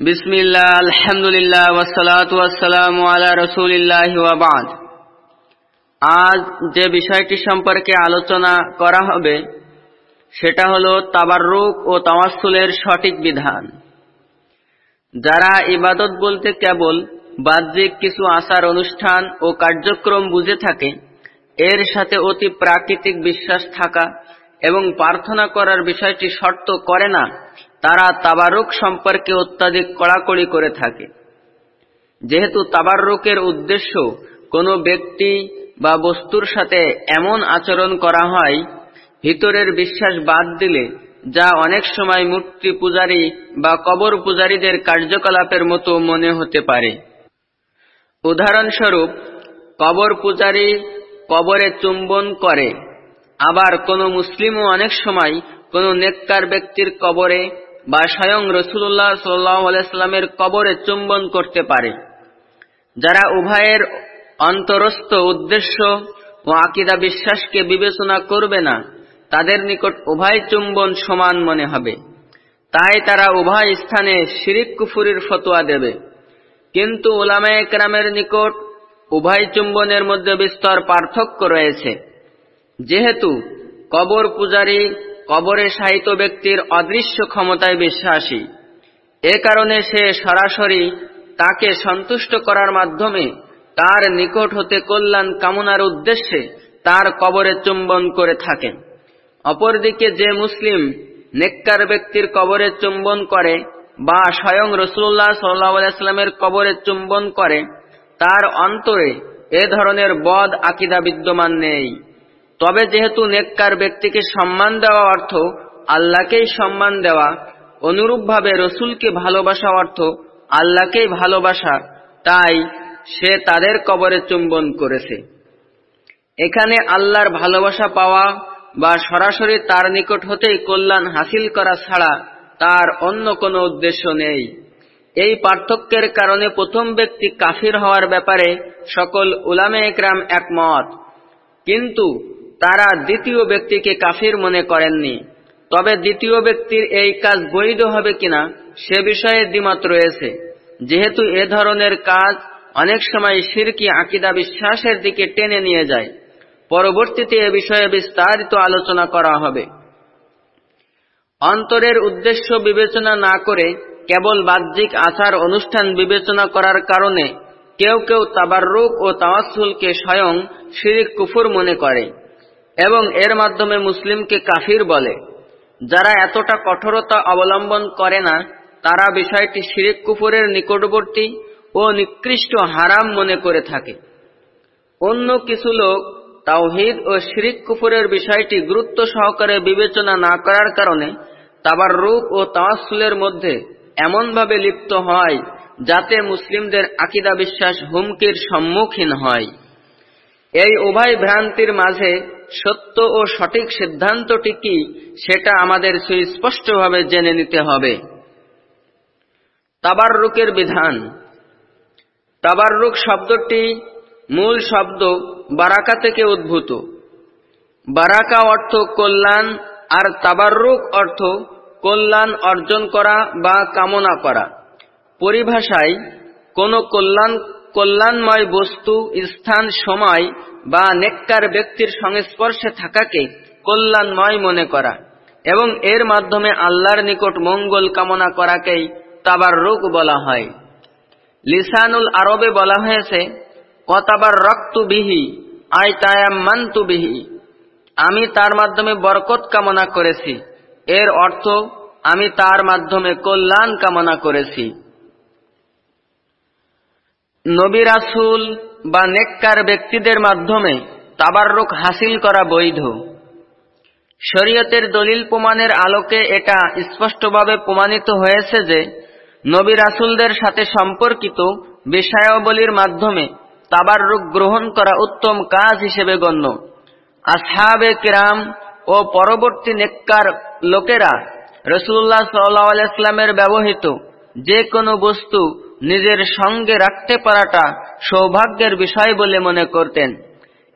বিসমিল্লাহ, আলহামদুলিল্লাহ ওয়াসালাত ওয়াসালাম আলা রসুলিল্লাহ ওয়াবাদ আজ যে বিষয়টি সম্পর্কে আলোচনা করা হবে, সেটা হলো তাবাররুক ও তাওয়াসুলের সঠিক বিধান। যারা ইবাদত বলতে কেবল বাহ্যিক কিছু আচার অনুষ্ঠান ও কার্যক্রম বুঝে থাকে, এর সাথে অতি প্রাকৃতিক বিশ্বাস থাকা এবং প্রার্থনা করার বিষয়টি শর্ত করে না তারা তাবারুক সম্পর্কে অত্যাধিক কড়াকড়ি করে থাকে। যেহেতু তাবারুকের উদ্দেশ্য কোনো ব্যক্তি বা বস্তুর সাথে এমন আচরণ করা হয়, ভিতরের বিশ্বাস বাদ দিলে যা অনেক সময় মূর্তি পূজারী বা কবর পূজারীদের কার্যকলাপের মতো মনে হতে পারে। উদাহরণস্বরূপ, কবর পূজারী কবরে চুম্বন করে, আবার কোনো মুসলিমও অনেক সময় কোনো নেককার ব্যক্তির কবরে বা স্বয়ং রসুল্লাহ সাল্লামের কবরে চুম্বন করতে পারে। যারা উভয়ের অন্তরস্থ উদ্দেশ্য ও আকিদা বিশ্বাসকে বিবেচনা করবে না, তাদের নিকট উভয় চুম্বন সমান মনে হবে। তাই তারা উভয় স্থানে শিরিক কুফুরির ফতোয়া দেবে। কিন্তু ওলামা একরামের নিকট উভয় চুম্বনের মধ্যে বিস্তর পার্থক্য রয়েছে। যেহেতু কবর পূজারী কবরে সাহিত্য ব্যক্তির অদৃশ্য ক্ষমতায় বিশ্বাসী। এ কারণে সে সরাসরি তাকে সন্তুষ্ট করার মাধ্যমে তার নিকট হতে কল্যাণ কামনার উদ্দেশ্যে তার কবরে চুম্বন করে থাকে। অপরদিকে যে মুসলিম নেককার ব্যক্তির কবরে চুম্বন করে বা স্বয়ং রসুল্লাহ সাল্লাহামের কবরে চুম্বন করে, তার অন্তরে এ ধরনের বদ আকিদা বিদ্যমান নেই। তবে যেহেতু নেককার ব্যক্তিকে সম্মান দেওয়া অর্থ, আল্লাহকেই সম্মান দেওয়া, অনুরূপভাবে রসুলকে ভালোবাসা অর্থ, আল্লাহকেই ভালোবাসা, তাই সে তাদের কবরে চুম্বন করেছে। এখানে আল্লাহর ভালোবাসা পাওয়া বা সরাসরি তার নিকট হতেই কল্যাণ হাসিল করা ছাড়া তার অন্য কোনো উদ্দেশ্য নেই। এই পার্থক্যের কারণে প্রথম ব্যক্তি কাফির হওয়ার ব্যাপারে সকল উলামে একরাম একমত। কিন্তু তারা দ্বিতীয় ব্যক্তিকে কাফির মনে করেননি। তবে দ্বিতীয় ব্যক্তির এই কাজ বৈধ হবে কিনা, সে বিষয়ে দ্বিমত রয়েছে। যেহেতু এ ধরনের কাজ অনেক সময় শিরকি আকিদা বিশ্বাসের দিকে টেনে নিয়ে যায়। পরবর্তীতে এ বিষয়ে বিস্তারিত আলোচনা করা হবে। অন্তরের উদ্দেশ্য বিবেচনা না করে কেবল বাহ্যিক আচার অনুষ্ঠান বিবেচনা করার কারণে কেউ কেউ তাবাররুক ও তাওয়াসুলকে স্বয়ং শিরিক কুফুর মনে করে। এবং এর মাধ্যমে মুসলিমকে কাফির বলে। যারা এতটা কঠোরতা অবলম্বন করে না, তারা বিষয়টি শিরিক কুফুরের নিকটবর্তী ও নিকৃষ্ট হারাম মনে করে থাকে। অন্য কিছু লোক তাওহিদ ও শিরিক কুফুরের বিষয়টি গুরুত্ব সহকারে বিবেচনা না করার কারণে তাবার রূপ ও তাওয়াসুলের মধ্যে এমনভাবে লিপ্ত হয়, যাতে মুসলিমদের আকিদা বিশ্বাস হুমকির সম্মুখীন হয়। এই উভয় ভ্রান্তির মাঝে সত্য ও সঠিক সিদ্ধান্তটি কি, সেটা আমাদের সুস্পষ্টভাবে জেনে নিতে হবে। তাবাররুকের বিধান। তাবাররুক শব্দটি মূল শব্দ বারাকা থেকে উদ্ভূত। বারাকা অর্থ কল্যাণ, আর তাবাররুক অর্থ কল্যাণ অর্জন করা বা কামনা করা। পরিভাষায় কোন কল্যাণ, কল্যাণময় বস্তু, স্থান, সময় বা নেককার ব্যক্তির সংস্পর্শে থাকাকে কল্যাণময় মনে করা এবং এর মাধ্যমে আল্লাহর নিকট মঙ্গল কামনা করাকেই তাবার রোগ বলা হয়। লিসানুল আরবে বলা হয়েছে, কতাবার রক্তু বিহি, আই তায়াম্মান্তু বিহি। আমি তার মাধ্যমে বরকত কামনা করেছি। এর অর্থ, আমি তার মাধ্যমে কল্যাণ কামনা করেছি। নবী রাসুল বা নেককার ব্যক্তিদের মাধ্যমে তাবাররুক হাসিল করা বৈধ। শরীয়তের দলিল প্রমাণের আলোকে এটা স্পষ্টভাবে প্রমাণিত হয়েছে যে নবী রাসুলদের সাথে সম্পর্কিত বিষয়াবলীর মাধ্যমে তাবাররুক গ্রহণ করা উত্তম কাজ হিসেবে গণ্য। আসহাবে কিরাম ও পরবর্তী নেককার লোকেরা রসুল্লাহ সাল্লাহ আলাইস্লামের ব্যবহৃত যে কোনো বস্তু নিজের সঙ্গে রাখতে পারাটা সৌভাগ্যের বিষয় বলে মনে করতেন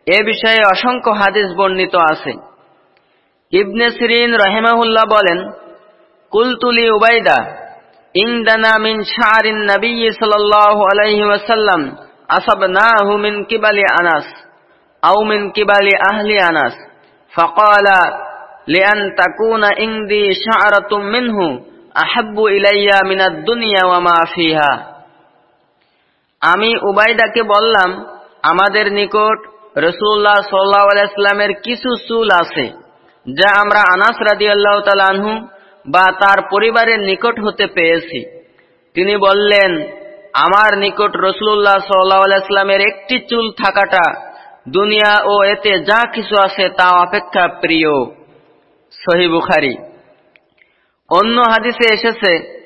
এ বিষয়ে অসংখ্য হাদিস বর্ণিত আছে ইবনে সিরিন রহেমাহুল্লাহ বলেন কুলতুলি উবাইদা ইনদানা মিন শারিন নবী সাল্লাল্লাহু আলাইহি ওয়াসাল্লাম আসাবনাহু মিন কিবালি আনাস আও মিন কিবালি আহলি আনাস فقال لأن تكون عندي شعرة منه أحب إلي من الدنيا وما فيها আমি উবাইদাকে বললাম, আমাদের নিকট রসুল্লাহ সাল্লাহ আলাইস্লামের কিছু চুল আছে, যা আমরা আনাস রাদি আল্লাহ তালানহু বা তার পরিবারের নিকট হতে পেয়েছি। তিনি বললেন, আমার নিকট রসুল্লাহ সাল্লাহ আলাইস্লামের একটি চুল থাকাটা দুনিয়া ও এতে যা কিছু আছে তা অপেক্ষা প্রিয়। সহি বুখারি। অন্য হাদিসে এসেছে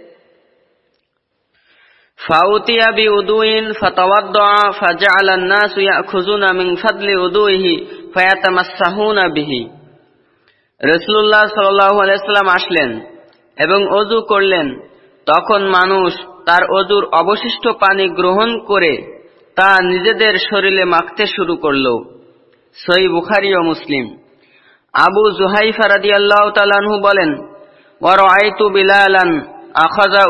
ফাউতিয়া বি উদুইন ফাতাওয়াদ্দা ফাজআলা الناس يأخذون من فضل وضوئه فيتمسحون به রাসূলুল্লাহ সাল্লাল্লাহু আলাইহি সাল্লাম আসলেন এবং ওযু করলেন তখন মানুষ তার অজুর অবশিষ্ট পানি গ্রহণ করে তা নিজেদের শরীরে মাখতে শুরু করল সই বুখারি ও মুসলিম আবু জুহাইফা রাদিয়াল্লাহু তাআলাহু বলেন ওয়া রাআইতু বিলালান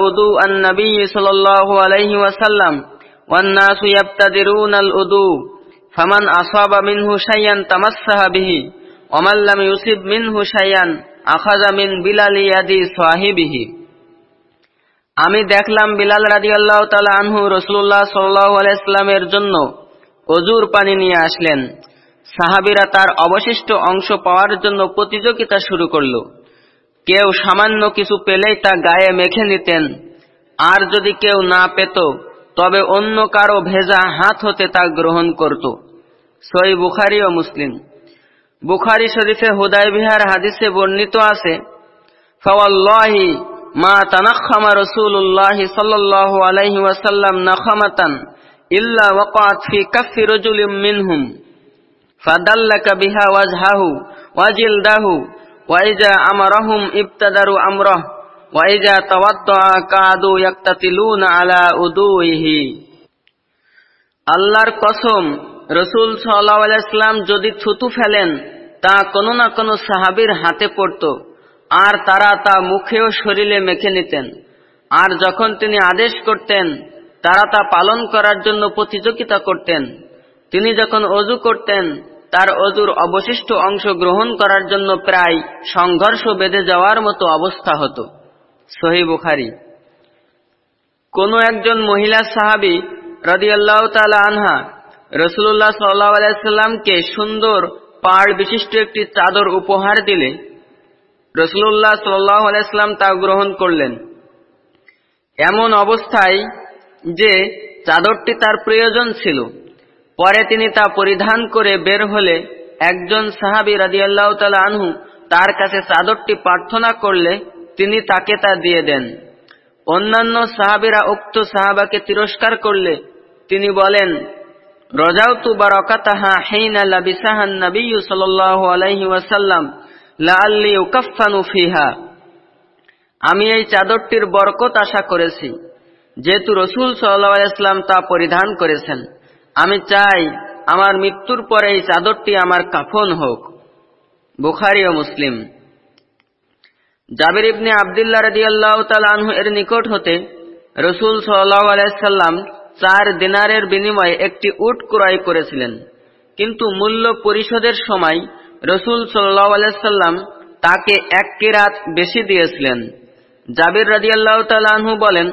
উদু আন-নবী সাল্লাল্লাহু আলাইহি ওয়াসাল্লাম ওয়ান নাসু ইয়াবতাদিরুনা আল-উদু ফামান আসাবা মিনহু শাইয়ান তামাসসাহা বিহি ওয়া মান লাম ইউসিব মিনহু শাইয়ান আখাযা মিন বিলালি ইয়াদি সাহিবিহি আমি দেখলাম বিলাল রাদিয়াল্লাহু তাআলা আনহু রাসূলুল্লাহ সাল্লাল্লাহু আলাইহি জন্য অজুর পানি নিয়ে আসলেন। সাহাবিরা তার অবশিষ্ট অংশ পাওয়ার জন্য প্রতিযোগিতা শুরু করল। কেউ সামান্য কিছু পেলেই তা গায়ে মেখে নিতেন। আর যদি কেউ না পেত, তবে অন্য কারও ভেজা হাত হতে তা গ্রহণ করত। সই বুখারি ও মুসলিম। বুখারি শরীফে বিহার হাদিসে বর্ণিত আছে, ফাওয়াল্লাহি মা তানাক্ষমা রসুল্লাহ সাল্লাল্লাহু আলাইহি ওয়াসাল্লাম নাখামাতান ইল্লা ওয়াকাত ফি কাফি রজুলিম মিনহুম। ফাদাল্লাকা বিহা ওয়াজহাহু ওয়াজিলদাহু ওয়াইজা আমারাহুম ইবতাদারু আমরাহ ওয়াইজা তাওয়াদ্দা কাদু ইয়াক্তাতিলুনা আলা উদুইহি আল্লাহর কসম, রসুল সাল্লাহ আলাইসাল্লাম যদি থুতু ফেলেন, তা কোনো না কোনো সাহাবির হাতে পড়ত, আর তারা তা মুখে ও শরীরে মেখে নিতেন। আর যখন তিনি আদেশ করতেন, তারা তা পালন করার জন্য প্রতিযোগিতা করতেন। তিনি যখন অজু করতেন তার অজুর অবশিষ্ট অংশ গ্রহণ করার জন্য প্রায় সংঘর্ষ বেঁধে যাওয়ার মতো অবস্থা হতো। সহি বুখারি। কোনো একজন মহিলা সাহাবি রদিয়াল্লাহ তালা আনহা রসুল্লাহ সাল্লাহ আলাইসাল্লামকে সুন্দর পাড় বিশিষ্ট একটি চাদর উপহার দিলে রসুল্লাহ সাল্লাহ আলাইস্লাম তা গ্রহণ করলেন। এমন অবস্থায় যে চাদরটি তার প্রয়োজন ছিল। পরে তিনি তা পরিধান করে বের হলে একজন সাহাবি রাদিয়াল্লাহ তালা আনহু তার কাছে চাদরটি প্রার্থনা করলে তিনি তাকে তা দিয়ে দেন। অন্যান্য সাহাবিরা উক্ত সাহাবাকে তিরস্কার করলে তিনি বলেন, রজাউতু বারাকাতাহা হিনা লাবিসাহান নবিয়্যু সাল্লাল্লাহু আলাইহি ওয়াসাল্লাম ফিহা। আমি এই চাদরটির বরকত আশা করেছি, যেহেতু রসুল সাল্লাহ ইসলাম তা পরিধান করেছেন। আমি চাই আমার মৃত্যুর পরে এই চাদরটি আমার কাফন হোক। বুখারি ও মুসলিম। জাবির ইবনে আবদুল্লাহ রাদিয়াল্লাহু তাআলা আনহু এর নিকট হতে রসুল সাল্লাল্লাহু আলাইহি সাল্লাম চার দিনারের বিনিময়ে একটি উট ক্রয় করেছিলেন। কিন্তু মূল্য পরিশোধের সময় রসুল সাল্লাহ আলাইসাল্লাম তাকে এক কিরাত বেশি দিয়েছিলেন। জাবির রাদিয়াল্লাহ তালাহু বলেন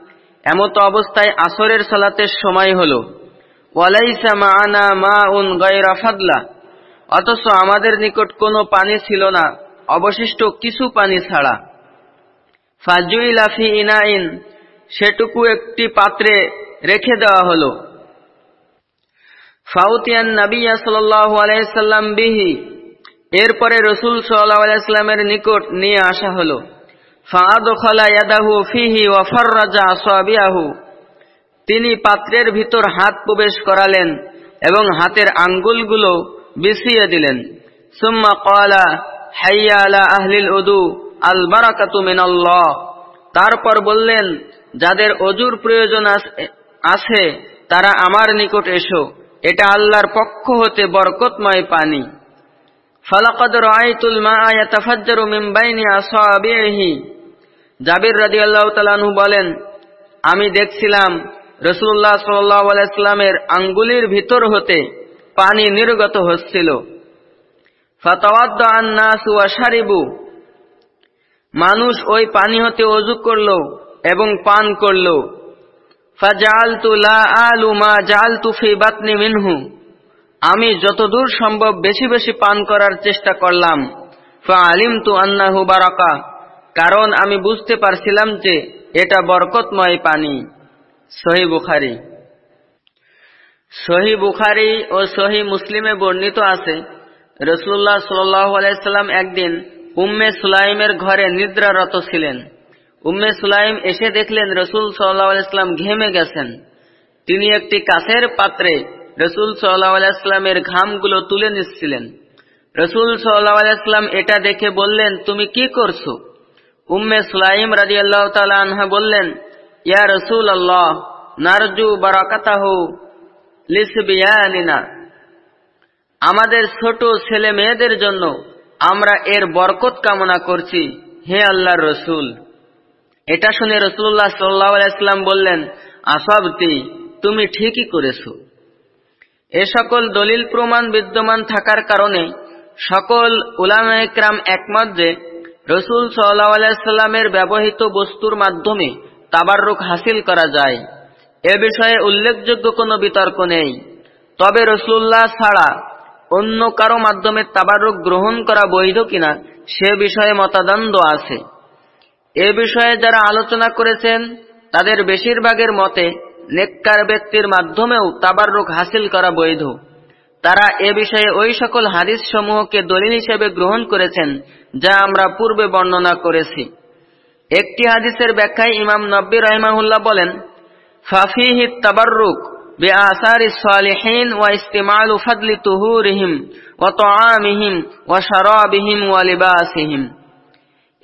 এমত অবস্থায় আসরের সালাতের সময় হল। ওয়ালাইসা মাআনা মা উন অথচ আমাদের নিকট কোনো পানি ছিল না, অবশিষ্ট কিছু পানি ছাড়া। ফাজুইলা ফি ইনাইন, সেটুকু একটি পাত্রে রেখে দেওয়া হলো। ফাউতিয়ান নাবিয়া আলাইসাল্লাম বিহি, এরপরে রসুল সাল্লাহ আলাইস্লামের নিকট নিয়ে আসা হলো। তিনি পাত্রের ভিতর হাত প্রবেশ করালেন এবং হাতের আঙ্গুলগুলো বিছিয়ে দিলেন। সুম্মা আহলিল উদু তারপর বললেন, যাদের অজুর প্রয়োজন আছে, তারা আমার নিকট এসো। এটা আল্লাহর পক্ষ হতে বরকতময় পানি। ফালাকাদ রাআইতুল মা'a ইয়াতাফাজ্জারু মিন বাইনি আসাবিহি জাবির রাদিয়াল্লাহু তাআলা বলেন, আমি দেখছিলাম রসুল্লাহ সাল্লাহ আলাইস্লামের আঙ্গুলির ভিতর হতে পানি নির্গত হচ্ছিল। মানুষ ওই পানি হতে অজু করল এবং পান করল। মিনহু। আমি যতদূর সম্ভব বেশি বেশি পান করার চেষ্টা করলাম। ফা আলিম তু আন্নাহু বারাকা। কারণ আমি বুঝতে পারছিলাম যে এটা বরকতময় পানি। সহি বুখারি। সহি বুখারি ও সহি মুসলিমে বর্ণিত আছে, রসুল্লাহ সাল্লাম একদিন উম্মে সুলাইমের ঘরে নিদ্রারত ছিলেন। উম্মে সুলাইম এসে দেখলেন রসুল সাল্লাহ ঘেমে গেছেন। তিনি একটি কাছের পাত্রে রসুল সাল্লাহ আলাইস্লামের ঘামগুলো তুলে নিচ্ছিলেন। রসুল সাল্লাহ আলাইস্লাম এটা দেখে বললেন, তুমি কি করছ? উম্মে সুলাইম রাজি আল্লাহ আনহা বললেন, ইয়া রসুল আল্লাহ নারজু বারাকাতাহ লিসবিয়ানিনা আমাদের ছোট ছেলে মেয়েদের জন্য আমরা এর বরকত কামনা করছি, হে আল্লাহর রসুল। এটা শুনে রসুল্লাহ সাল্লাহাম বললেন, আসাবতি, তুমি ঠিকই করেছ। এ সকল দলিল প্রমাণ বিদ্যমান থাকার কারণে সকল উলামায়করাম একমত যে রসুল সাল্লাহ আলাইস্লামের ব্যবহৃত বস্তুর মাধ্যমে তাবাররুক হাসিল করা যায়। এ বিষয়ে উল্লেখযোগ্য কোনো বিতর্ক নেই। তবে রসুল্লাহ ছাড়া অন্য কারও মাধ্যমে তাবারুক গ্রহণ করা বৈধ কিনা সে বিষয়ে মতাদণ্ড আছে। এ বিষয়ে যারা আলোচনা করেছেন, তাদের বেশিরভাগের মতে নেককার ব্যক্তির মাধ্যমেও তাবারুক হাসিল করা বৈধ। তারা এ বিষয়ে ওই সকল হাদিস সমূহকে দলিল হিসেবে গ্রহণ করেছেন যা আমরা পূর্বে বর্ণনা করেছি একটি হাদিসের ব্যাখ্যায় ইমাম নব্বী রহমাহুল্লাহ বলেন ফাফিহি তাবাররুক بآثار الصالحين واستعمال فضل طهورهم وطعامهم وشرابهم ولباسهم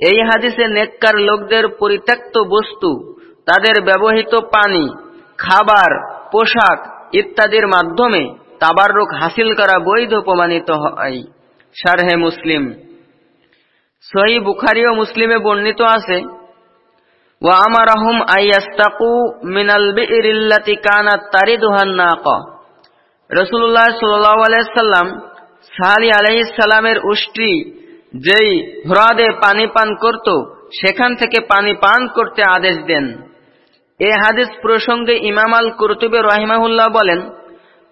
এই হাদিসে নেককার লোকদের পরিত্যক্ত বস্তু তাদের ব্যবহৃত পানি খাবার পোশাক ইত্যাদির মাধ্যমে তাবাররুক হাসিল করা বৈধ প্রমাণিত হয় শারহে মুসলিম সহি বুখারি ও মুসলিমে বর্ণিত আছে, ওয়া আমারাহুম আইয়াস্তাকু মিনাল বিইরিল্লাতি কানাত তারিদুহান নাক। রাসূলুল্লাহ সাল্লাল্লাহু আলাইহি সাল্লাম সাহালি আলাইসাল্লামের সালামের উষ্ট্রি যেই হ্রদে পানি পান করত, সেখান থেকে পানি পান করতে আদেশ দেন। এ হাদিস প্রসঙ্গে ইমাম আল কুরতুবে রহিমাহুল্লাহ বলেন,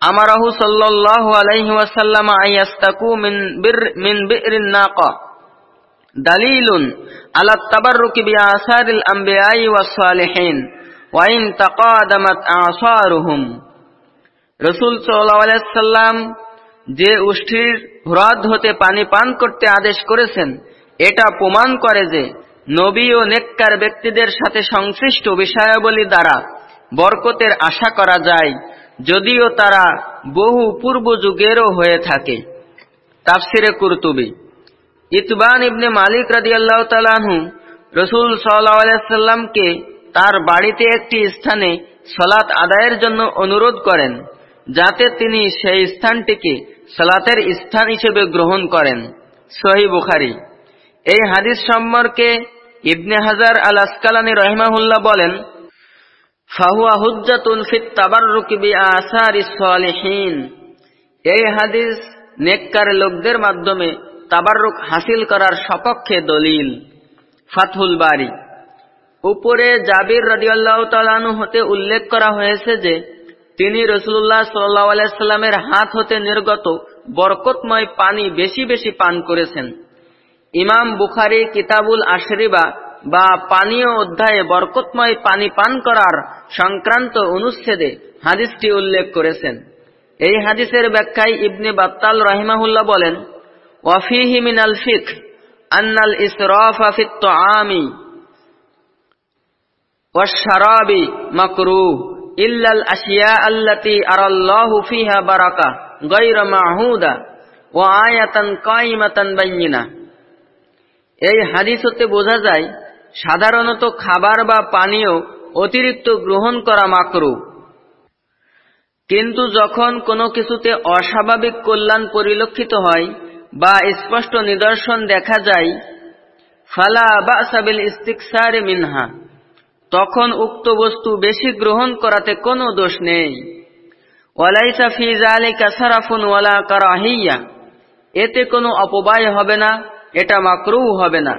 আমারাহু সাল্লাল্লাহু আলাইহি ওয়াসাল্লাম আইয়াস্তাকু মিন বির, মিন বিইরিন নাকা। দালিলুন আলা তাবাররুকি বিআসারিল আমবিয়াই ওয়াস সালিহিন ওয়া ইন তাকাদামাত আসারুহুম। রাসূল সাল্লাল্লাহু আলাইহি সাল্লাম যে উষ্ঠির হ্রদ হতে পানি পান করতে আদেশ করেছেন, এটা প্রমাণ করে যে নবী ও নেককার ব্যক্তিদের সাথে সংশ্লিষ্ট বিষয়াবলী দ্বারা বরকতের আশা করা যায়, যদিও তারা বহু পূর্ব যুগেরও হয়ে থাকে। তাফসিরে কুরতুবী। ইতবান ইবনে মালিক রাদিয়াল্লাহ তালাহু রসুল সাল্লাহামকে তার বাড়িতে একটি স্থানে সলাৎ আদায়ের জন্য অনুরোধ করেন, যাতে তিনি সেই স্থানটিকে সলাতের স্থান হিসেবে গ্রহণ করেন। সহি বুখারি। এই হাদিস সম্পর্কে ইবনে হাজার আল আসকালানি রহমাহুল্লাহ বলেন এই হাদিস নেককার লোকদের মাধ্যমে তাবারুক হাসিল করার সপক্ষে দলিল। ফাথুল বাড়ি উপরে জাবির রাজিউল্লাহ তালানু হতে উল্লেখ করা হয়েছে যে, তিনি রসুল্লাহ সাল্লাহ আলাইস্লামের হাত হতে নির্গত বরকতময় পানি বেশি বেশি পান করেছেন। ইমাম বুখারি, কিতাবুল আশরিবা বা পানীয় অধ্যায়ে বরকতময় পানি পান করার সংক্রান্ত অনুচ্ছেদে হাদিসটি উল্লেখ করেছেন। এই হাদিসের ব্যাখ্যায় ইবনে বাত্তাল রহিমাহুল্লাহ বলেন وفيه من الفقه أن الإسراف في الطعام ওয়াশারাবি মাকরুহ ইল্লাল আশিয়া আল্লাতি আরাল্লাহু ফিহা বারাকা গায়রা মাহুদা ওয়া আয়াতান কাইমাতান বাইয়িনা এই হাদিস হতে বোঝা যায় সাধারণত খাবার বা পানীয় অতিরিক্ত গ্রহণ করা মাকরু কিন্তু যখন কোনো কিছুতে অস্বাভাবিক কল্যাণ পরিলক্ষিত হয় বা স্পষ্ট নিদর্শন দেখা যায়, ফালা বা সাবিল ইস্তিকসারে মিনহা। তখন উক্ত বস্তু বেশি গ্রহণ করাতে কোনো দোষ নেই। ওয়ালাইসা ফি জালিকা সারাফুন ওয়ালা কারাহিয়া। এতে কোনো অপবায় হবে না, এটা মাকরু হবে না।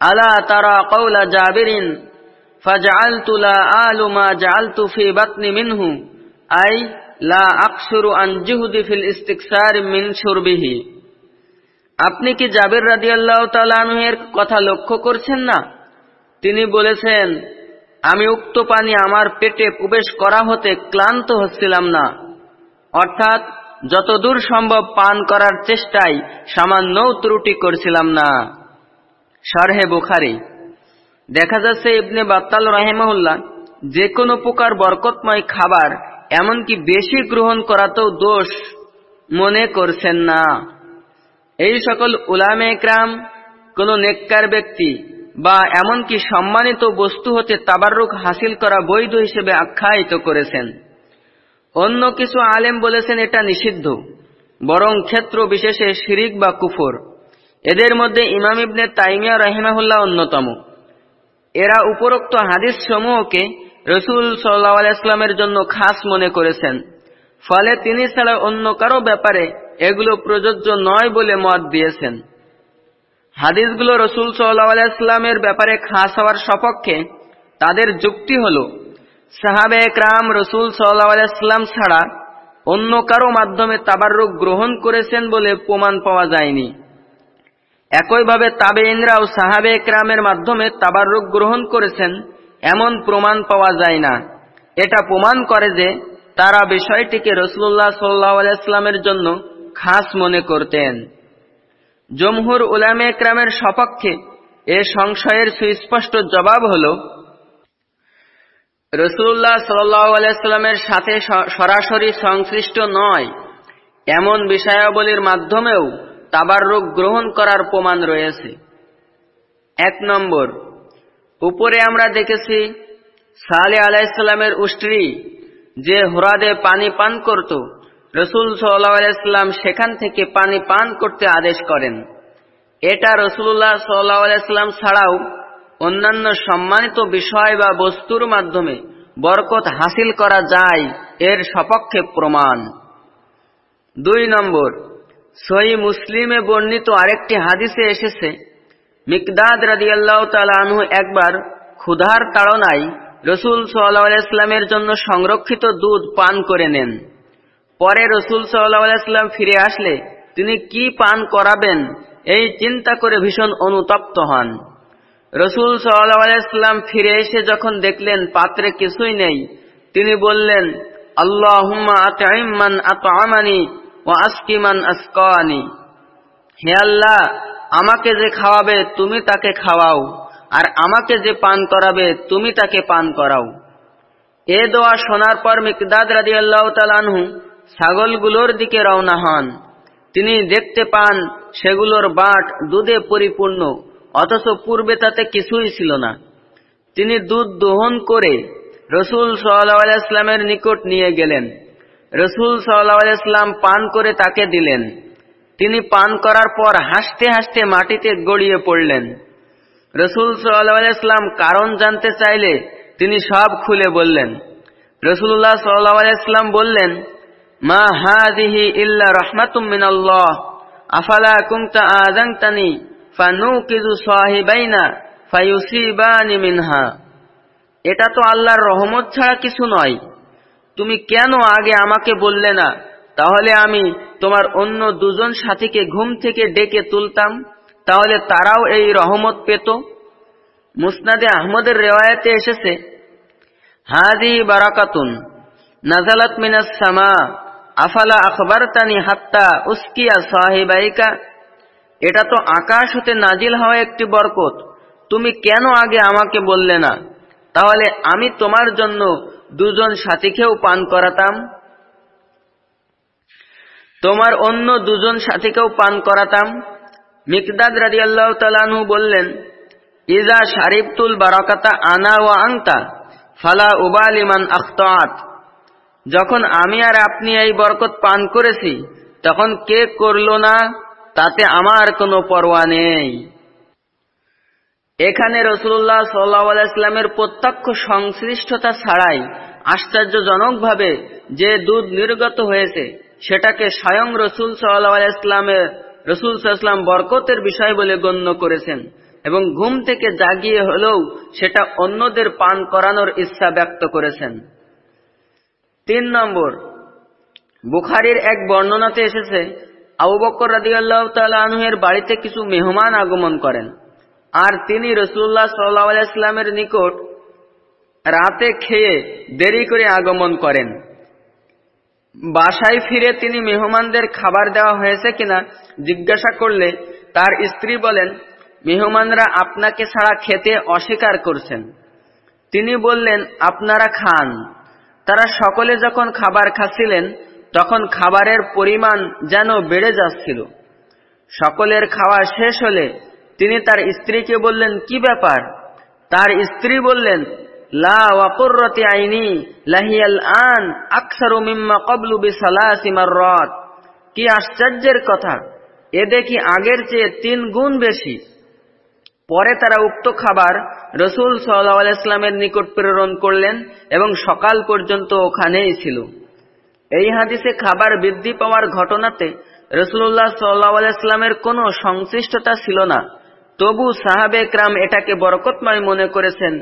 আলা তারা কৌলা জাবিরিন আলু মা জাআলতু ফি বাতনি মিনহু। আই, লা আকসুরু আন জুহদি ফিল ইস্তিকসার মিন শুরবিহি। আপনি কি জাবির রাদিয়াল্লাহু এর কথা লক্ষ্য করছেন না? তিনি বলেছেন, আমি উক্ত পানি আমার পেটে প্রবেশ করা হতে ক্লান্ত হচ্ছিলাম না। অর্থাৎ, যতদূর সম্ভব পান করার চেষ্টায় সামান্য ত্রুটি করছিলাম না। সারহে বুখারি। দেখা যাচ্ছে ইবনে বাত্তাল রাহেমাহুল্লাহ যে কোনো প্রকার বরকতময় খাবার, এমনকি বেশি গ্রহণ করাতেও দোষ মনে করছেন না। এই সকল উলামে একরাম, কোন নেককার ব্যক্তি বা এমনকি সম্মানিত বস্তু হতে তাবারুক হাসিল করা বৈধ হিসেবে আখ্যায়িত করেছেন। অন্য কিছু আলেম বলেছেন এটা নিষিদ্ধ, বরং ক্ষেত্র বিশেষে শিরিক বা কুফর। এদের মধ্যে ইমাম ইবনে তাইমিয়া রহিমাহুল্লাহ অন্যতম। এরা উপরোক্ত হাদিস সমূহকে রসুল সাল্লাহ আলাইস্লামের জন্য খাস মনে করেছেন, ফলে তিনি ছাড়া অন্য কারও ব্যাপারে এগুলো প্রযোজ্য নয় বলে মত দিয়েছেন। হাদিসগুলো রসুল সাল্লাহ আলাইস্লামের ব্যাপারে খাস হওয়ার সপক্ষে তাদের যুক্তি হল, সাহাবে একরাম রসুল সাল্লাহ আলাইস্লাম ছাড়া অন্য কারও মাধ্যমে তাবারুক গ্রহণ করেছেন বলে প্রমাণ পাওয়া যায়নি। একইভাবে তাবে ইন্দ্রাও সাহাবে একরামের মাধ্যমে তাবারুক গ্রহণ করেছেন এমন প্রমাণ পাওয়া যায় না। এটা প্রমাণ করে যে তারা বিষয়টিকে রসুল্লাহ সাল্লাহ আলাইস্লামের জন্য খাস মনে করতেন। জমহুর উলামে একরামের সপক্ষে এ সংশয়ের সুস্পষ্ট জবাব হল রসুল্লাহ সাল্লাহ আলাইস্লামের সাথে সরাসরি সংশ্লিষ্ট নয়। এমন বিষয়াবলীর মাধ্যমেও তাবার রোগ গ্রহণ করার প্রমাণ রয়েছে। এক নম্বর, উপরে আমরা দেখেছি, সালে আলাইসাল্লামের উষ্ট্রি যে হোরাদে পানি পান করত রসুল সাল্লাহ আলাইস্লাম সেখান থেকে পানি পান করতে আদেশ করেন। এটা রসুল্লাহ সাল্লাহ আলাইস্লাম ছাড়াও অন্যান্য সম্মানিত বিষয় বা বস্তুর মাধ্যমে বরকত হাসিল করা যায় এর সপক্ষে প্রমাণ। দুই নম্বর, সহি মুসলিমে বর্ণিত আরেকটি হাদিসে এসেছে, মিকদাদ রাদিয়াল্লাহ তালু একবার ক্ষুধার তাড়নায় রসুল সাল্লাহামের জন্য সংরক্ষিত দুধ পান করে নেন। পরে রসুল সাল্লাহাম ফিরে আসলে, তিনি কি পান করাবেন? এই চিন্তা করে ভীষণ অনুতপ্ত হন। রসুল সাল্লাহাম ফিরে এসে যখন দেখলেন পাত্রে কিছুই নেই, তিনি বললেন আল্লাহ আতমান আত আমানি ও আসকিমান আসকানি হে আল্লাহ, আমাকে যে খাওয়াবে তুমি তাকে খাওয়াও, আর আমাকে যে পান করাবে তুমি তাকে পান করাও। এ দোয়া শোনার পর মিকদাদ রাজি আল্লাহ তালানহু ছাগলগুলোর দিকে রওনা হন। তিনি দেখতে পান সেগুলোর বাট দুধে পরিপূর্ণ, অথচ পূর্বে তাতে কিছুই ছিল না। তিনি দুধ দোহন করে রসুল সাল্লাহামের নিকট নিয়ে গেলেন। রসুল সাল্লাহাম পান করে তাকে দিলেন। তিনি পান করার পর হাসতে হাসতে মাটিতে গড়িয়ে পড়লেন। রসুল সাল্লাহাম কারণ জানতে চাইলে তিনি সব খুলে বললেন। রসুল্লাহ সাল্লাহাম বললেন মা হাদিহি ইল্লা রহমাতুম মিনাল্লাহ। আফালা কুমতা আজাংতানি ফানুকিজু সাহিবাইনা ফায়ুসিবানি মিনহা। এটা তো আল্লাহর রহমত ছাড়া কিছু নয়। তুমি কেন আগে আমাকে বললে না? তাহলে আমি তোমার অন্য দুজন সাথীকে ঘুম থেকে ডেকে তুলতাম, তাহলে তারাও এই রহমত পেত। মুসনাদে আহমদের রেওয়ায়তে এসেছে, হাদি বারাকাতুন নাজালাত মিনাস সামা আফালা আখবর তানি হাত্তা উস্কিয়া সাহেবাইকা? এটা তো আকাশ হতে নাজিল হওয়া একটি বরকত। তুমি কেন আগে আমাকে বললে না? তাহলে আমি তোমার জন্য দুজন সাথীকেও পান করাতাম। তোমার অন্য দুজন সাথীকেও পান করাতাম। মিকদাদ রাজিয়াল্লাহ তালানহু বললেন, ইজা শারিফতুল বারাকাতা আনা ও আংতা ফালা উবালিমান আখতাত যখন আমি আর আপনি এই বরকত পান করেছি, তখন কে করল না? তাতে আমার কোনো পরোয়া নেই। এখানে রসুল্লাহ সাল্লাহামের প্রত্যক্ষ সংশ্লিষ্টতা ছাড়াই আশ্চর্যজনকভাবে যে দুধ নির্গত হয়েছে, সেটাকে স্বয়ং রসুল সাল্লাহ ইসলামের রসুল সাল্লাম বরকতের বিষয় বলে গণ্য করেছেন এবং ঘুম থেকে জাগিয়ে হলেও সেটা অন্যদের পান করানোর ইচ্ছা ব্যক্ত করেছেন। তিন নম্বর, বুখারির এক বর্ণনাতে এসেছে, আবু বকর রাদিয়াল্লাহ তালুহের বাড়িতে কিছু মেহমান আগমন করেন। আর তিনি রসুল্লাহ সাল্লাহামের নিকট রাতে খেয়ে দেরি করে আগমন করেন। বাসায় ফিরে তিনি মেহমানদের খাবার দেওয়া হয়েছে কিনা জিজ্ঞাসা করলে তার স্ত্রী বলেন, মেহমানরা আপনাকে ছাড়া খেতে অস্বীকার করছেন। তিনি বললেন, আপনারা খান। তারা সকলে যখন খাবার খাচ্ছিলেন, তখন খাবারের পরিমাণ যেন বেড়ে যাচ্ছিল। সকলের খাওয়া শেষ হলে তিনি তার স্ত্রীকে বললেন, কি ব্যাপার? তার স্ত্রী বললেন, লা আইনি লাহিয়াল আন রথ কি আশ্চর্যের কথা! এ দেখি আগের চেয়ে তিন গুণ বেশি। পরে তারা উক্ত খাবার রসুল সাল্লাহ নিকট প্রেরণ করলেন এবং সকাল পর্যন্ত ওখানেই ছিল। এই হাদিসে খাবার বৃদ্ধি পাওয়ার ঘটনাতে রসুল্লাহ সাল্লাহ ইসলামের কোনো সংশ্লিষ্টতা ছিল না। তবু সাহাবে ক্রাম এটাকে বরকতময় মনে করেছেন,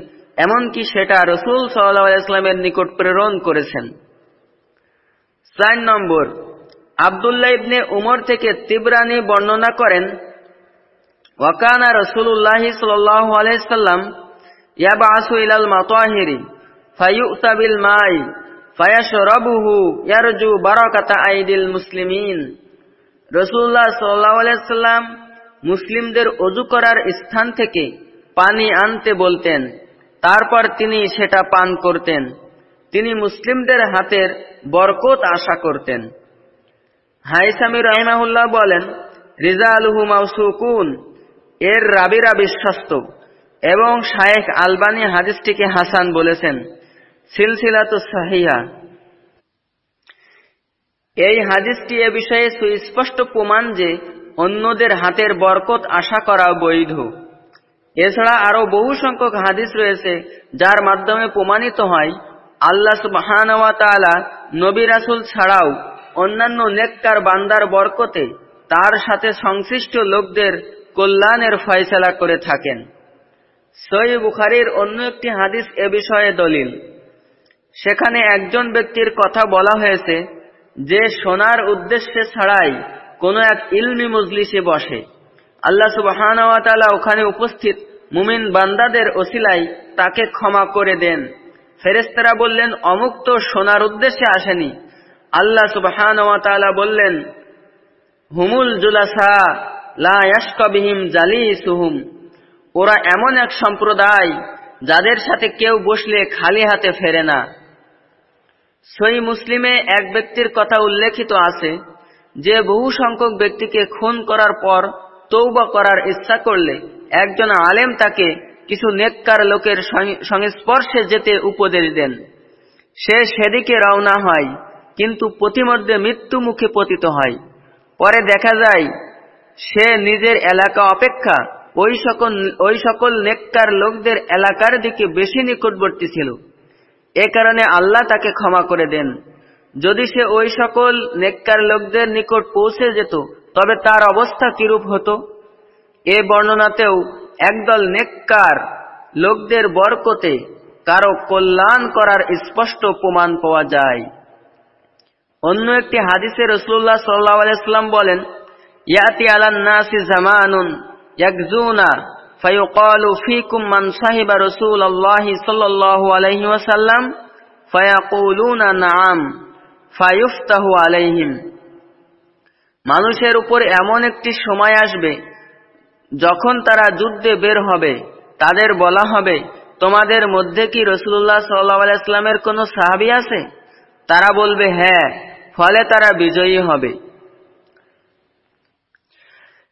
এমনকি সেটা রসুল সাল্লাহ নিকট প্রেরণ করেছেন। চার নম্বর, আবদুল্লাহ ইবনে উমর থেকে তিবরানি বর্ণনা করেন ওয়াকানা রসুল্লাহ সাল্লাহ আলাইসাল্লাম ইয়াবাসু ইলাল মাতাহিরি ফায়ুতা বিল মাই ফায়াশরাবুহু ইয়ারজু বারাকাতা আইদিল মুসলিমিন রসুল্লাহ সাল্লাহ মুসলিমদের অজু করার স্থান থেকে পানি আনতে বলতেন। তারপর তিনি সেটা পান করতেন। তিনি মুসলিমদের হাতের বরকত আশা করতেন। হাইসামি রহিমাহুল্লাহ বলেন রিজা আলহু মাউসুকুন। এর রাবিরা বিশ্বস্ত। এবং শায়েখ আলবানি হাদিসটিকে হাসান বলেছেন। সিলসিলাত সাহিয়া এই হাদিসটি এ বিষয়ে সুস্পষ্ট প্রমাণ যে অন্যদের হাতের বরকত আশা করা বৈধ। এছাড়া আরও বহু সংখ্যক হাদিস রয়েছে যার মাধ্যমে প্রমাণিত হয়, আল্লাহ সুবাহানওয়াতালা নবী রাসুল ছাড়াও অন্যান্য নেককার বান্দার বরকতে তার সাথে সংশ্লিষ্ট লোকদের কল্যাণের ফয়সলা করে থাকেন। সই বুখারির অন্য একটি হাদিস এ বিষয়ে দলিল। সেখানে একজন ব্যক্তির কথা বলা হয়েছে যে সোনার উদ্দেশ্যে ছাড়াই কোনো এক ইলমি মজলিসে বসে। আল্লাহ সুবাহান ওখানে উপস্থিত মুমিন বান্দাদের ওসিলাই তাকে ক্ষমা করে দেন। ফেরেস্তারা বললেন, অমুক তো সোনার উদ্দেশ্যে আসেনি। আল্লাহ সুবাহান বললেন, হুমুল জুলাসা লাশকবিহিম জালি সুহুম ওরা এমন এক সম্প্রদায় যাদের সাথে কেউ বসলে খালি হাতে ফেরে না। সই মুসলিমে এক ব্যক্তির কথা উল্লেখিত আছে, যে বহু সংখ্যক ব্যক্তিকে খুন করার পর তৌবা করার ইচ্ছা করলে একজন আলেম তাকে কিছু নেককার লোকের সংস্পর্শে যেতে উপদেশ দেন। সে সেদিকে রওনা হয়, কিন্তু প্রতিমধ্যে মৃত্যু মুখে পতিত হয়। পরে দেখা যায় সে নিজের এলাকা অপেক্ষা। ওই সকল ওই সকল নেককার লোকদের এলাকার দিকে বেশি নিকটবর্তী ছিল। এ কারণে আল্লাহ তাকে ক্ষমা করে দেন। যদি সে ওই সকল নেককার লোকদের নিকট পৌঁছে যেত, তবে তার অবস্থা কিরূপ হতো? এ বর্ণনাতেও একদল নেককার লোকদের বরকতে কারও কল্যাণ করার স্পষ্ট প্রমাণ পাওয়া যায়। অন্য একটি হাদিসে রসুল্লাহ সাল্লাহ আলাইস্লাম বলেন ইয়াতি আলান নাসি জামানুন ইয়াকজুনা فيقال فيكم من صاحب رسول الله صلى الله عليه وسلم فيقولون نعم فيفتح عليهم মানুষের উপর এমন একটি সময় আসবে যখন তারা যুদ্ধে বের হবে তাদের বলা হবে তোমাদের মধ্যে কি রসুল্লাহ সাল্লাহ আলাইস্লামের কোন সাহাবি আছে তারা বলবে হ্যাঁ ফলে তারা বিজয়ী হবে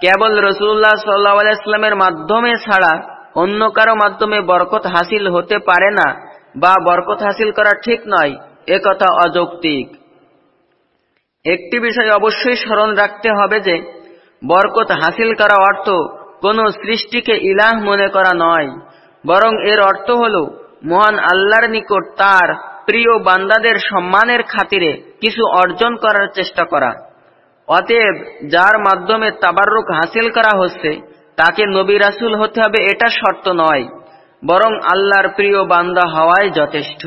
কেবল রসুল্লাহ সাল্লাহ মাধ্যমে ছাড়া অন্য কারও মাধ্যমে বরকত হাসিল হতে পারে না বা বরকত হাসিল করা ঠিক নয়, এ কথা অযৌক্তিক। একটি বিষয় অবশ্যই স্মরণ রাখতে হবে যে, বরকত হাসিল করা অর্থ কোন সৃষ্টিকে ইলাহ মনে করা নয়, বরং এর অর্থ হল মহান আল্লাহর নিকট তার প্রিয় বান্দাদের সম্মানের খাতিরে কিছু অর্জন করার চেষ্টা করা। অতএব যার মাধ্যমে তাবারুক হাসিল করা হচ্ছে, তাকে নবী রাসুল হতে হবে এটা শর্ত নয়, বরং আল্লাহর প্রিয় বান্দা হওয়াই যথেষ্ট।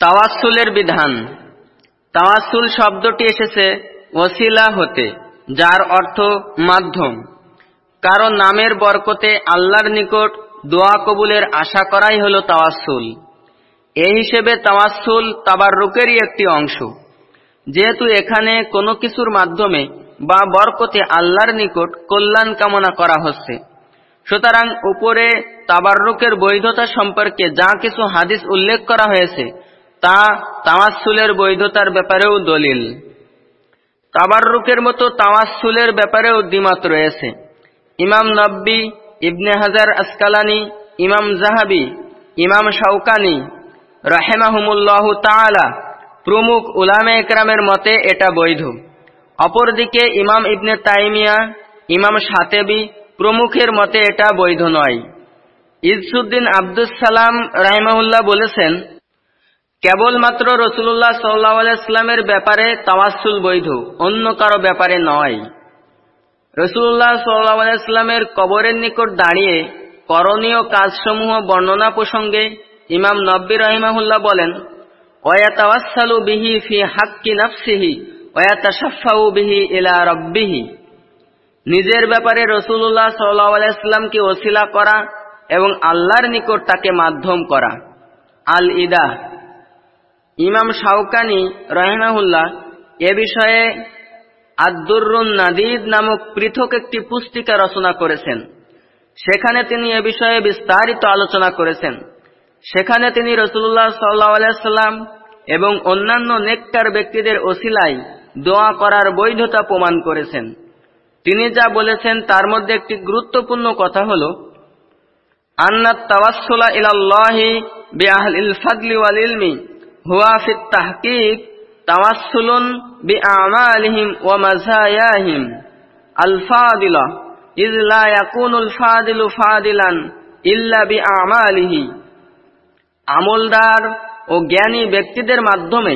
তাওয়াসুলের বিধান তাওয়াসুল শব্দটি এসেছে ওসিলা হতে, যার অর্থ মাধ্যম। কারও নামের বরকতে আল্লাহর নিকট দোয়া কবুলের আশা করাই হল তাওয়াসুল। এই হিসেবে তাওয়াসুল তাবাররুকেরই একটি অংশ। যেহেতু এখানে কোনো কিছুর মাধ্যমে বা বরকতে আল্লাহর নিকট কল্যাণ কামনা করা হচ্ছে, সুতরাং উপরে তাবাররুকের বৈধতা সম্পর্কে যা কিছু হাদিস উল্লেখ করা হয়েছে তা তাওয়াসুলের বৈধতার ব্যাপারেও দলিল। তাবাররুকের মতো তাওয়াসুলের ব্যাপারেও দ্বিমত রয়েছে। ইমাম নব্বী, ইবনে হাজার আসকালানি, ইমাম জাহাবি, ইমাম শাউকানি রাহেমাহুমুল্লাহ তাআলা প্রমুখ উলামে একরামের মতে এটা বৈধ। অপরদিকে ইমাম ইবনে তাইমিয়া, ইমাম সাতেবি প্রমুখের মতে এটা বৈধ নয়। ইজসুদ্দিন আব্দুস সালাম রাহিমাহুল্লাহ বলেছেন কেবলমাত্র রসুল্লাহ সাল্লাহ আলাইস্লামের ব্যাপারে তাওয়াসুল বৈধ, অন্য কারও ব্যাপারে নয়। রসুল্লাহ সাল্লাহ আলাইস্লামের কবরের নিকট দাঁড়িয়ে করণীয় কাজসমূহ বর্ণনা প্রসঙ্গে ইমাম নব্বী রহিমাহুল্লাহ বলেন ওয়াতাওয়াসালু বিহি ফি হাক্কি নাফসিহি ওয়াতাশাফাউ বিহি ইলা রব্বিহি। নিজের ব্যাপারে রসুল্লাহ সাল্লাহ আলাইস্লামকে ওসিলা করা এবং আল্লাহর নিকট তাকে মাধ্যম করা। আল ইদা ইমাম শাউকানি রহিমাহুল্লাহ এ বিষয়ে আদুরুন নাদিদ নামক পৃথক একটি পুস্তিকা রচনা করেছেন। সেখানে তিনি এ বিষয়ে বিস্তারিত আলোচনা করেছেন। সেখানে তিনি রসুল্লাহ সাল্লাহ এবং অন্যান্য নেককার ব্যক্তিদের ওসিলাই দোয়া করার বৈধতা প্রমাণ করেছেন। তিনি যা বলেছেন তার মধ্যে একটি গুরুত্বপূর্ণ কথা হল, আন্নাত তাওয়াসুলা ইলাল্লাহি বিআহলিল ফাদলি ওয়াল ইলমি আমলদার ও জ্ঞানী ব্যক্তিদের মাধ্যমে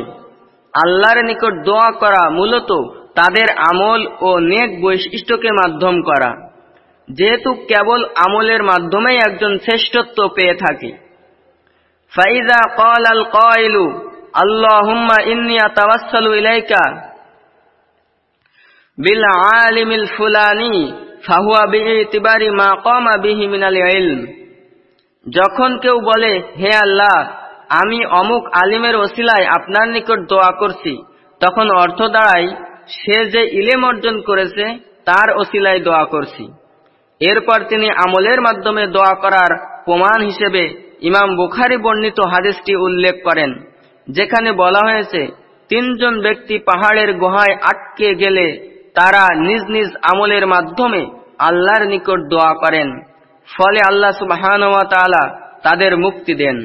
আল্লাহর নিকট দোয়া করা মূলত তাদের আমল ও নেক বৈশিষ্ট্যকে মাধ্যম করা, যেহেতু কেবল আমলের মাধ্যমেই একজন শ্রেষ্ঠত্ব পেয়ে থাকে। ফাইজা কল আল কয়লু আল্লাহুম্মা ইন্নি আতাওয়াসসালু ইলাইকা বিল আলিমিল ফুলানি ফাহুয়া বিইতিবারি মা কামা বিহি মিনাল ইলম যখন কেউ বলে, হে আল্লাহ, আমি অমুক আলিমের ওসিলায় আপনার নিকট দোয়া করছি। তখন অর্থ দাঁড়ায়, সে যে ইলেম অর্জন করেছে, তার ওসিলায় দোয়া করছি। এরপর তিনি আমলের মাধ্যমে দোয়া করার প্রমাণ হিসেবে ইমাম বুখারি বর্ণিত হাদিসটি উল্লেখ করেন, যেখানে বলা হয়েছে, তিনজন ব্যক্তি পাহাড়ের গুহায় আটকে গেলে তারা নিজ নিজ আমলের মাধ্যমে আল্লাহর নিকট দোয়া করেন, ফলে আল্লাহ সুবাহান তাদের মুক্তি দেন।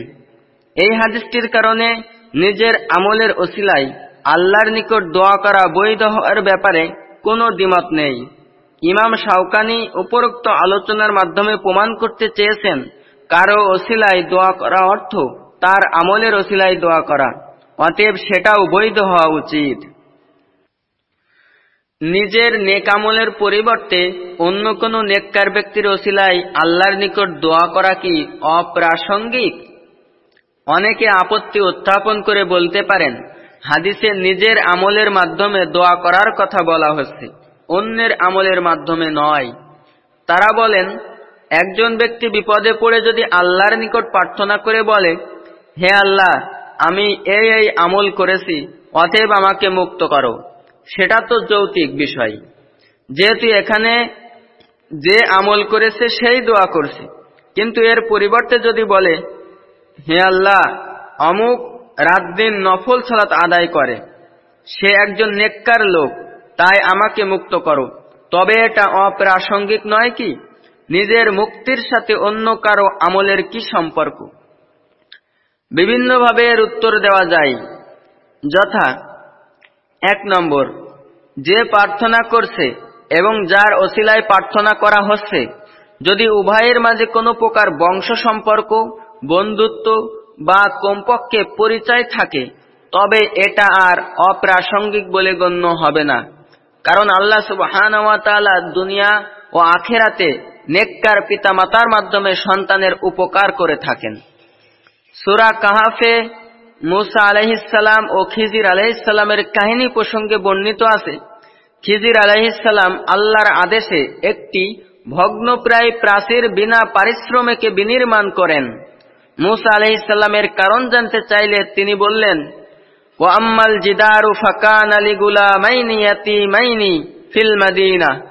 এই হাদিসটির কারণে নিজের আমলের ওসিলায় আল্লাহর নিকট দোয়া করা বৈধ হওয়ার ব্যাপারে কোনো দ্বিমত নেই। ইমাম শাওকানি উপরোক্ত আলোচনার মাধ্যমে প্রমাণ করতে চেয়েছেন কারও ওসিলায় দোয়া করা অর্থ, তার আমলের ওসিলায় দোয়া করা। অতএব সেটাও বৈধ হওয়া উচিত। নিজের নেক আমলের পরিবর্তে অন্য কোনো নেককার ব্যক্তির ওসিলায় আল্লাহর নিকট দোয়া করা কি অপ্রাসঙ্গিক? অনেকে আপত্তি উত্থাপন করে বলতে পারেন, হাদিসে নিজের আমলের মাধ্যমে দোয়া করার কথা বলা হচ্ছে, অন্যের আমলের মাধ্যমে নয়। তারা বলেন একজন ব্যক্তি বিপদে পড়ে যদি আল্লাহর নিকট প্রার্থনা করে বলে, হে আল্লাহ, আমি এই এই আমল করেছি, অতএব আমাকে মুক্ত করো। সেটা তো যৌতিক বিষয়। যেহেতু এখানে যে আমল করেছে সেই দোয়া করছে। কিন্তু এর পরিবর্তে যদি বলে, হে আল্লাহ, অমুক রাত দিন নফল সালাত আদায় করে। সে একজন নেককার লোক, তাই আমাকে মুক্ত করো। তবে এটা অপ্রাসঙ্গিক নয় কি? নিজের মুক্তির সাথে অন্য কারও আমলের কি সম্পর্ক? বিভিন্নভাবে এর উত্তর দেওয়া যায়। যথা, এক নম্বর, যে প্রার্থনা করছে এবং যার অশিলায় প্রার্থনা করা হচ্ছে, যদি উভয়ের মাঝে কোনো প্রকার বংশ সম্পর্ক, বন্ধুত্ব বা কমপক্ষে পরিচয় থাকে, তবে এটা আর অপ্রাসঙ্গিক বলে গণ্য হবে না। কারণ আল্লাহ সুবহান দুনিয়া ও আখেরাতে নেককার পিতামাতার মাধ্যমে সন্তানের উপকার করে থাকেন। সুরা কাহাফে মুসা আলহিসাল্লাম ও খিজির আলহিসাল্লামের কাহিনী প্রসঙ্গে বর্ণিত আছে। খিজির আলহিসাল্লাম আল্লাহর আদেশে একটি ভগ্নপ্রায় প্রাচীর বিনা পারিশ্রমিকে বিনির্মাণ করেন। মুসা আলহিসাল্লামের কারণ জানতে চাইলে তিনি বললেন ও আম্মাল জিদারু ফাকান আলী গুলা মাইনি মাইনি ফিল মাদিনা।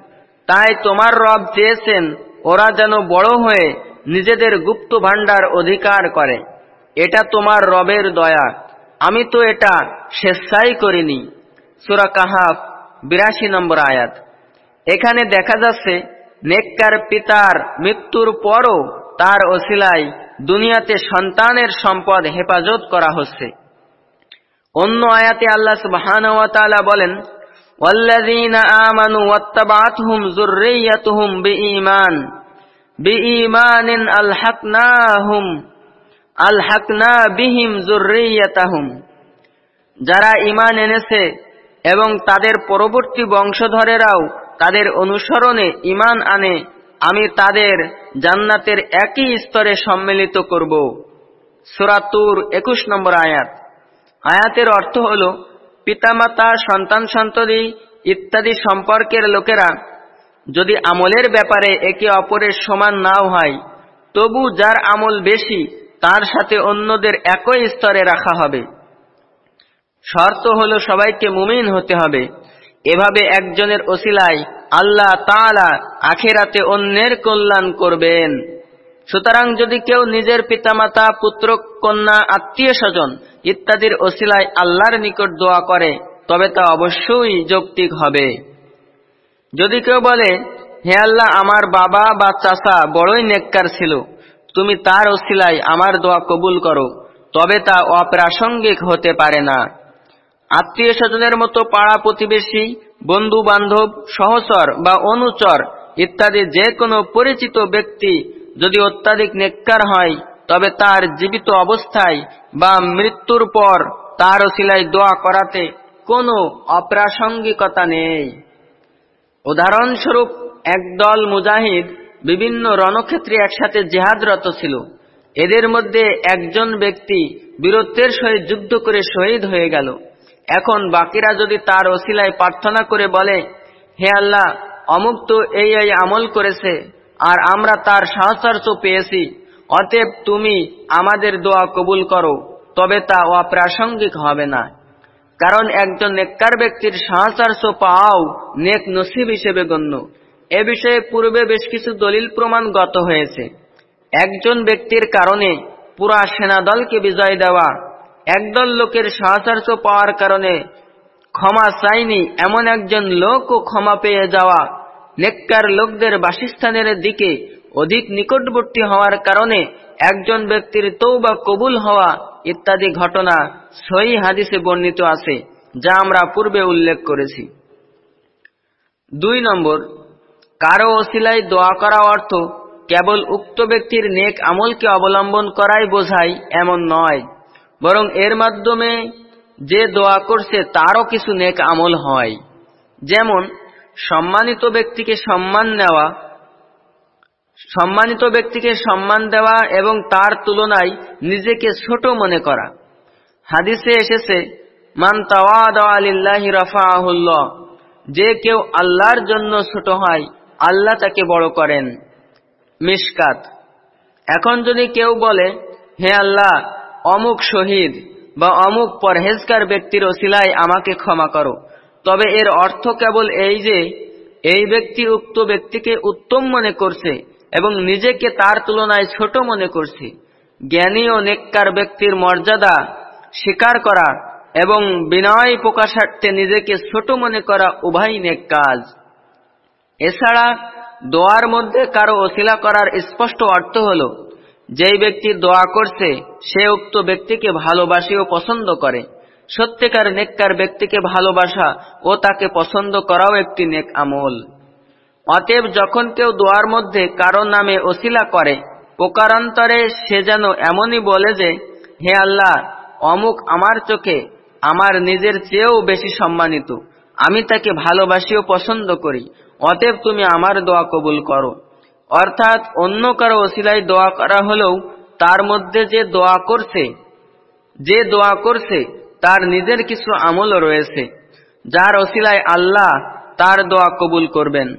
তাই তোমার রব চেয়েছেন ওরা যেন বড় হয়ে নিজেদের গুপ্ত ভাণ্ডার অধিকার করে। এটা তোমার রবের দয়া। আমি তো এটা স্বেচ্ছাই করিনি। সুরা কাহাফ, বিরাশি নম্বর আয়াত। এখানে দেখা যাচ্ছে, নেককার পিতার মৃত্যুর পরও তার ওসিলায় দুনিয়াতে সন্তানের সম্পদ হেফাজত করা হচ্ছে। অন্য আয়াতে আল্লাহ সুবহান বলেন والذين آمنوا واتبعتهم ذريتهم بإيمان بإيمان ألحقناهم ألحقنا بهم ذريتهم যারা ইমান এনেছে এবং তাদের পরবর্তী বংশধরেরাও তাদের অনুসরণে ইমান আনে আমি তাদের জান্নাতের একই স্তরে সম্মিলিত করব সুরাতুর একুশ নম্বর আয়াত আয়াতের অর্থ হল পিতামাতা, সন্তান সন্ততি ইত্যাদি সম্পর্কের লোকেরা যদি আমলের ব্যাপারে একে অপরের সমান নাও হয়, তবু যার আমল বেশি, তার সাথে অন্যদের একই স্তরে রাখা হবে। শর্ত হলো সবাইকে মুমিন হতে হবে। এভাবে একজনের ওসিলায় আল্লাহ তালা আখেরাতে অন্যের কল্যাণ করবেন। সুতরাং যদি কেউ নিজের পিতামাতা, পুত্র, কন্যা, আত্মীয় স্বজন ইত্যাদির ওসিলায় আল্লাহর নিকট দোয়া করে, তবে তা অবশ্যই যৌক্তিক হবে। যদি কেউ বলে, হে আল্লাহ, আমার বাবা বা চাষা বড়ই নেককার ছিল, তুমি তার ওসিলায় আমার দোয়া কবুল করো, তবে তা অপ্রাসঙ্গিক হতে পারে না। আত্মীয় স্বজনের মতো পাড়া প্রতিবেশী বন্ধু বান্ধব সহচর বা অনুচর ইত্যাদি যে কোনো পরিচিত ব্যক্তি যদি অত্যাধিক নেককার হয়, তবে তার জীবিত অবস্থায় বা মৃত্যুর পর তার ওসিলায় দোয়া করাতে কোনো অপ্রাসঙ্গিকতা নেই। উদাহরণস্বরূপ, একদল মুজাহিদ বিভিন্ন রণক্ষেত্রে একসাথে জেহাদরত ছিল। এদের মধ্যে একজন ব্যক্তি বীরত্বের সহিত যুদ্ধ করে শহীদ হয়ে গেল। এখন বাকিরা যদি তার ওসিলায় প্রার্থনা করে বলে, হে আল্লাহ, অমুক তো এই এই আমল করেছে। আর আমরা তার সাহসার্থ পেয়েছি। অতএব তুমি আমাদের দোয়া কবুল করো, তবে তা অপ্রাসঙ্গিক হবে না। কারণ একজন নেককার ব্যক্তির সাহসার্থ পাওয়াও নেক নসিব হিসেবে গণ্য। এ বিষয়ে পূর্বে বেশ কিছু দলিল প্রমাণ গত হয়েছে। একজন ব্যক্তির কারণে পুরা সেনাদলকে বিজয় দেওয়া, একদল লোকের সাহচর্য পাওয়ার কারণে ক্ষমা চাইনি এমন একজন লোকও ক্ষমা পেয়ে যাওয়া নেককার লোকদের বাসস্থানের দিকে অধিক নিকটবর্তী হওয়ার কারণে একজন ব্যক্তির তৌবা কবুল হওয়া ইত্যাদি ঘটনা সহি হাদিসে বর্ণিত আছে, যা আমরা পূর্বে উল্লেখ করেছি। দুই নম্বর, কারও অশিলায় দোয়া করা অর্থ কেবল উক্ত ব্যক্তির নেক আমলকে অবলম্বন করাই বোঝায় এমন নয়, বরং এর মাধ্যমে যে দোয়া করছে তারও কিছু নেক আমল হয়। যেমন সম্মানিত ব্যক্তিকে সম্মান নেওয়া সম্মানিত ব্যক্তিকে সম্মান দেওয়া এবং তার তুলনায় নিজেকে ছোট মনে করা। হাদিসে এসেছে, মান তাওয়াদিল্লাহি যে কেউ আল্লাহর জন্য ছোট হয়, আল্লাহ তাকে বড় করেন। মিসকাত এখন যদি কেউ বলে, হে আল্লাহ, অমুক শহীদ বা অমুক পরহেজকার ব্যক্তির ওসিলায় আমাকে ক্ষমা করো তবে এর অর্থ কেবল এই যে, এই ব্যক্তি উক্ত ব্যক্তিকে উত্তম মনে করছে এবং নিজেকে তার তুলনায় ছোট মনে করছে। জ্ঞানী ও নেককার ব্যক্তির মর্যাদা স্বীকার করা এবং বিনয় প্রকাশার্থে নিজেকে ছোট মনে করা উভয় নেক কাজ। এছাড়া দোয়ার মধ্যে কারও অশিলা করার স্পষ্ট অর্থ হল, যেই ব্যক্তি দোয়া করছে, সে উক্ত ব্যক্তিকে ভালোবাসি ও পছন্দ করে। সত্যিকার নেককার ব্যক্তিকে ভালোবাসা ও তাকে পছন্দ করাও একটি নেক আমল। অতএব যখন কেউ দোয়ার মধ্যে কারও নামে অশিলা করে, প্রকারান্তরে সে যেন এমনই বলে যে, হে আল্লাহ, অমুক আমার চোখে আমার নিজের চেয়েও বেশি সম্মানিত। আমি তাকে ভালোবাসি ও পছন্দ করি। অতএব তুমি আমার দোয়া কবুল করো। অর্থাৎ অন্য কারও ওসিলায় দোয়া করা হলেও তার মধ্যে যে দোয়া করছে, যে দোয়া করছে তার নিজের কিছু আমলও রয়েছে, যার ওসিলায় আল্লাহ তার দোয়া কবুল করবেন।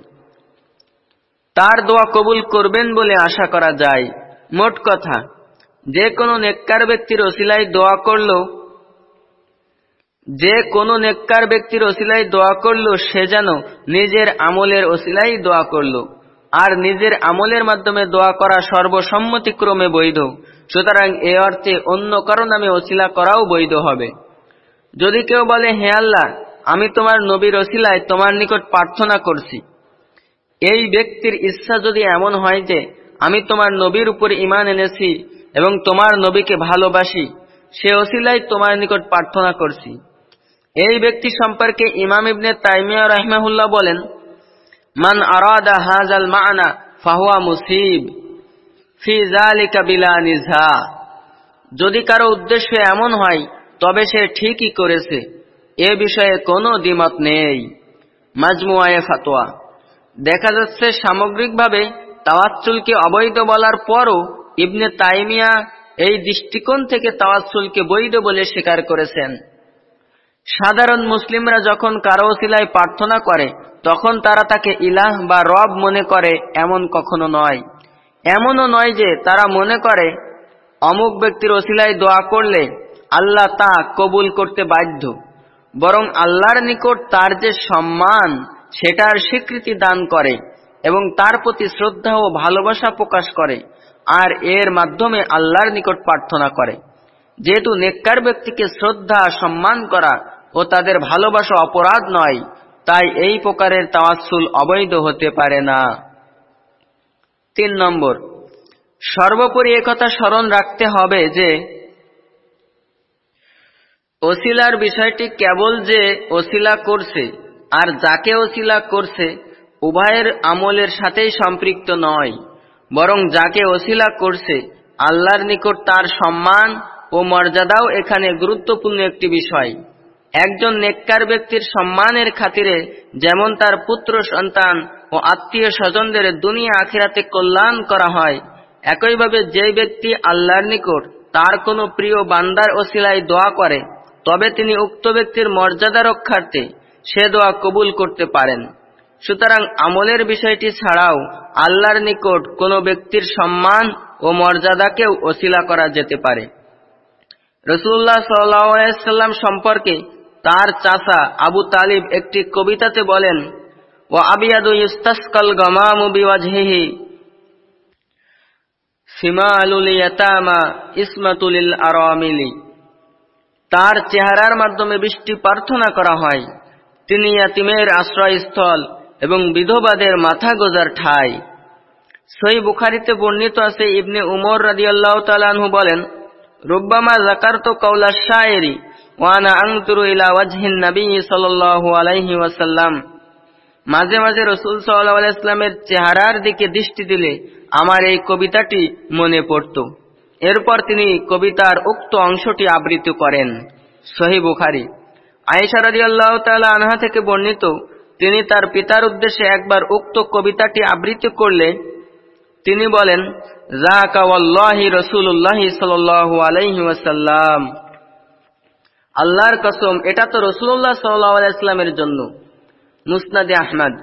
তার দোয়া কবুল করবেন বলে আশা করা যায়। মোট কথা, যে কোনো নেককার ব্যক্তির ওসিলায় দোয়া করল, যে কোনো নেককার ব্যক্তির ওসিলায় দোয়া করল, সে যেন নিজের আমলের ওসিলাই দোয়া করল। আর নিজের আমলের মাধ্যমে দোয়া করা সর্বসম্মতিক্রমে বৈধ। সুতরাং এ অর্থে অন্য কারও নামে ওসিলা করাও বৈধ হবে। যদি কেউ বলে, হে আল্লাহ, আমি তোমার নবীর ওসিলায় তোমার নিকট প্রার্থনা করছি। এই ব্যক্তির ইচ্ছা যদি এমন হয় যে, আমি তোমার নবীর উপর ইমান এনেছি এবং তোমার নবীকে ভালোবাসি, সে ওসিলাই তোমার নিকট প্রার্থনা করছি। এই ব্যক্তি সম্পর্কে ইমাম ইবনে তাইমিয়া রহমাহুল্লাহ বলেন, মান আরাদা হাজাল মানা ফাহুয়া মুসিব ফি জালিকা বিলা নিজা। যদি কারও উদ্দেশ্য এমন হয় তবে সে ঠিকই করেছে। এ বিষয়ে কোনো দ্বিমত নেই। মাজমুয়ায়ে ফাতোয়া। দেখা যাচ্ছে সামগ্রিকভাবে তাওয়াচ্চুলকে অবৈধ বলার পরও ইবনে তাইমিয়া এই দৃষ্টিকোণ থেকে তাওয়াচ্চুলকে বৈধ বলে স্বীকার করেছেন। সাধারণ মুসলিমরা যখন কারও ওসিলায় প্রার্থনা করে, তখন তারা তাকে ইলাহ বা রব মনে করে এমন কখনো নয়। এমনও নয় যে তারা মনে করে, অমুক ব্যক্তির ওসিলায় দোয়া করলে আল্লাহ তা কবুল করতে বাধ্য। বরং আল্লাহর নিকট তার যে সম্মান সেটার স্বীকৃতি দান করে এবং তার প্রতি শ্রদ্ধা ও ভালোবাসা প্রকাশ করে, আর এর মাধ্যমে আল্লাহর নিকট প্রার্থনা করে। যেহেতু নেককার ব্যক্তিকে শ্রদ্ধা, সম্মান করা ও তাদের ভালোবাসা অপরাধ নয়, তাই এই প্রকারের তাওয়াসুল অবৈধ হতে পারে না। তিন নম্বর, সর্বোপরি একথা স্মরণ রাখতে হবে যে ওসিলার বিষয়টি কেবল যে ওসিলা করছে আর যাকে ওসিলা করছে উভয়ের আমলের সাথেই সম্পৃক্ত নয়, বরং যাকে ওসিলা করছে আল্লাহর নিকট তার সম্মান ও মর্যাদাও এখানে গুরুত্বপূর্ণ একটি বিষয়। একজন নেককার ব্যক্তির সম্মানের খাতিরে যেমন তার পুত্র, সন্তান ও আত্মীয় স্বজনদের দুনিয়া আখিরাতে কল্যাণ করা হয়, একইভাবে যে ব্যক্তি আল্লাহর নিকট তার কোনো প্রিয় বান্দার ওসিলায় দোয়া করে তবে তিনি উক্ত ব্যক্তির মর্যাদা রক্ষার্থে সে দোয়া কবুল করতে পারেন। সুতরাং আমলের বিষয়টি ছাড়াও আল্লাহর নিকট কোনো ব্যক্তির সম্মান ও মর্যাদাকেও ওসিলা করা যেতে পারে। রসুল্লাহ সাল্লাম সম্পর্কে তার চাচা আবু তালিব একটি কবিতাতে বলেন ও আবিয়াদু ইস্তাসকল গমামু বিওয়াজহিহি ইয়াতামা ইসমাতুল আরামিলি। তার চেহারার মাধ্যমে বৃষ্টি প্রার্থনা করা হয়। তিনি ইয়াতিমের আশ্রয়স্থল এবং বিধবাদের মাথা গোজার ঠাই। সই বুখারিতে বর্ণিত আছে, ইবনে উমর রাদিয়াল্লাহু তাআলাহু বলেন, রুব্বামা জাকারতু কাউলা শায়েরি ওয়ানা আনতুরু ইলা ওয়াজহিন নবী সাল্লাল্লাহু আলাইহি ওয়াসাল্লাম। মাঝে মাঝে রসুল সাল্লাহ আলাইসলামের চেহারার দিকে দৃষ্টি দিলে আমার এই কবিতাটি মনে পড়ত। এরপর তিনি কবিতার উক্ত অংশটি আবৃত্তি করেন। সহি বুখারি। আয়েশা রাজি আল্লাহ তালা আনহা থেকে বর্ণিত, তিনি তার পিতার উদ্দেশ্যে একবার উক্ত কবিতাটি আবৃত্তি করলে তিনি বলেন আল্লাহর কসম, এটা তো রসুল্লাহ সাল্লাহ আলাইস্লামের জন্য। মুসনাদে আহমদ।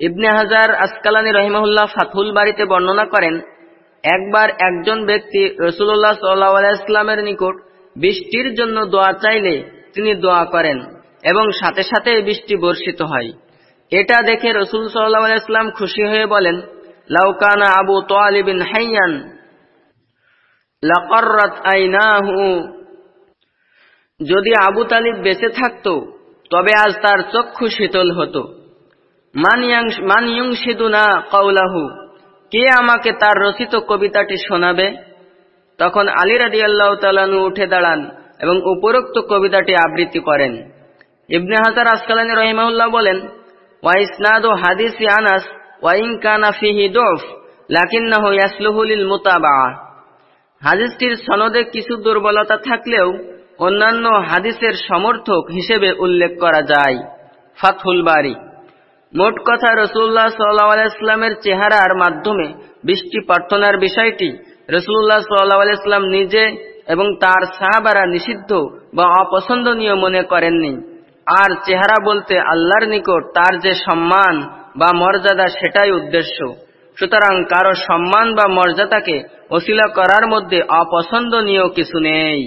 ইবনে হাজার আসকালানি রহিমাহুল্লাহ ফাথুল বাড়িতে বর্ণনা করেন একবার একজন ব্যক্তি রসুল্লাহ সাল্লাহ আলাইস্লামের নিকট বৃষ্টির জন্য দোয়া চাইলে তিনি দোয়া করেন এবং সাথে সাথে বৃষ্টি বর্ষিত হয়। এটা দেখে রসুল সাল্লাহ আলাইস্লাম খুশি হয়ে বলেন লাউকানা আবু তোয়ালিবিন হাইয়ান যদি আবু তালিব বেঁচে থাকত, তবে আজ তার চক্ষু শীতল হতো। মানিয়ং সিদুনা কৌলাহু কে আমাকে তার রচিত কবিতাটি শোনাবে? তখন আলী রাদি আল্লাহ তালানু উঠে দাঁড়ান এবং উপরোক্ত কবিতাটি আবৃত্তি করেন। ইবনে হাজার আসকালানি রহিমাউল্লাহ বলেন ওয়াইসনাদ ও হাদিসি আনাস ওয়াইং কানা ফিহি দোফ, লাকিন্নাহ মুতাবা হাদিসটির সনদে কিছু দুর্বলতা থাকলেও অন্যান্য হাদিসের সমর্থক হিসেবে উল্লেখ করা যায়। ফাথুল বাড়ি মোট কথা রসুল্লাহ সাল্লাহামের চেহারার মাধ্যমে বৃষ্টি প্রার্থনার বিষয়টি রসুল্লাহ সাল্লাহ আলাইস্লাম নিজে এবং তার সাহাবারা নিষিদ্ধ বা অপছন্দনীয় মনে করেননি। আর চেহারা বলতে আল্লাহর নিকট তার যে সম্মান বা মর্যাদা সেটাই উদ্দেশ্য। সুতরাং কারও সম্মান বা মর্যাদাকে অশিলা করার মধ্যে অপছন্দনীয় কিছু নেই।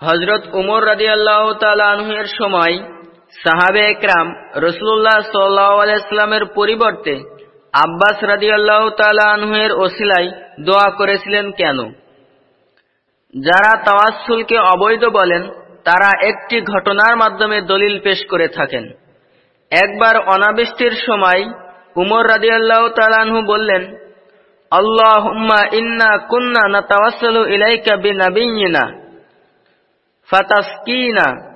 হজরত উমর রাজি আল্লাহ তালহের সময় সাহাবে একরাম রসুল্লাহ সাল্লাহামের পরিবর্তে আব্বাস রাজি আল্লাহ তালহের ওসিলাই দোয়া করেছিলেন কেন? যারা তাওয়াসুলকে অবৈধ বলেন, তারা একটি ঘটনার মাধ্যমে দলিল পেশ করে থাকেন। একবার অনাবৃষ্টির সময় উমর রাজি আল্লাহ তালাহু বললেন আল্লাহ ইন্না কুন্না না তাওয়াসলু ইলাইকা বিনাবিনা ফাতাসকিনা।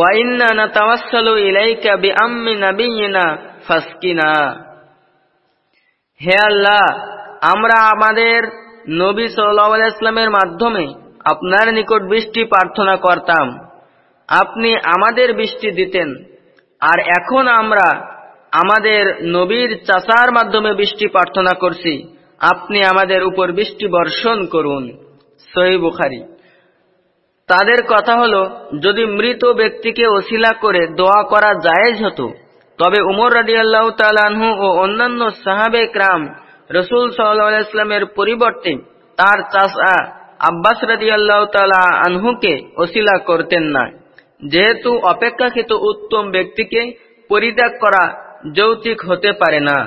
ওয়াইন্না নাতাওয়াসসালু ইলাইকা বিআম্মি নাবিয়িনা ফাসকিনা। হে আল্লাহ, আমরা আমাদের নবী সাল্লাল্লাহু ইসলামের মাধ্যমে আপনার নিকট বৃষ্টি প্রার্থনা করতাম। আপনি আমাদের বৃষ্টি দিতেন। আর এখন আমরা আমাদের নবীর চাচার মাধ্যমে বৃষ্টি প্রার্থনা করছি। আপনি আমাদের উপর বৃষ্টি বর্ষণ করুন। সহি বুখারী। তাদের কথা হলো, যদি মৃত ব্যক্তিকে ওসিলা করে দোয়া করা জায়েজ হতো, তবে উমর রাজি আল্লাহ তালানহু ও অন্যান্য সাহাবে ক্রাম রসুল সাল্লামের পরিবর্তে তার চাষা আব্বাস রাজি আল্লাহ তালা আনহুকে ওসিলা করতেন না। যেহেতু অপেক্ষাকৃত উত্তম ব্যক্তিকে পরিত্যাগ করা যৌতিক হতে পারে না।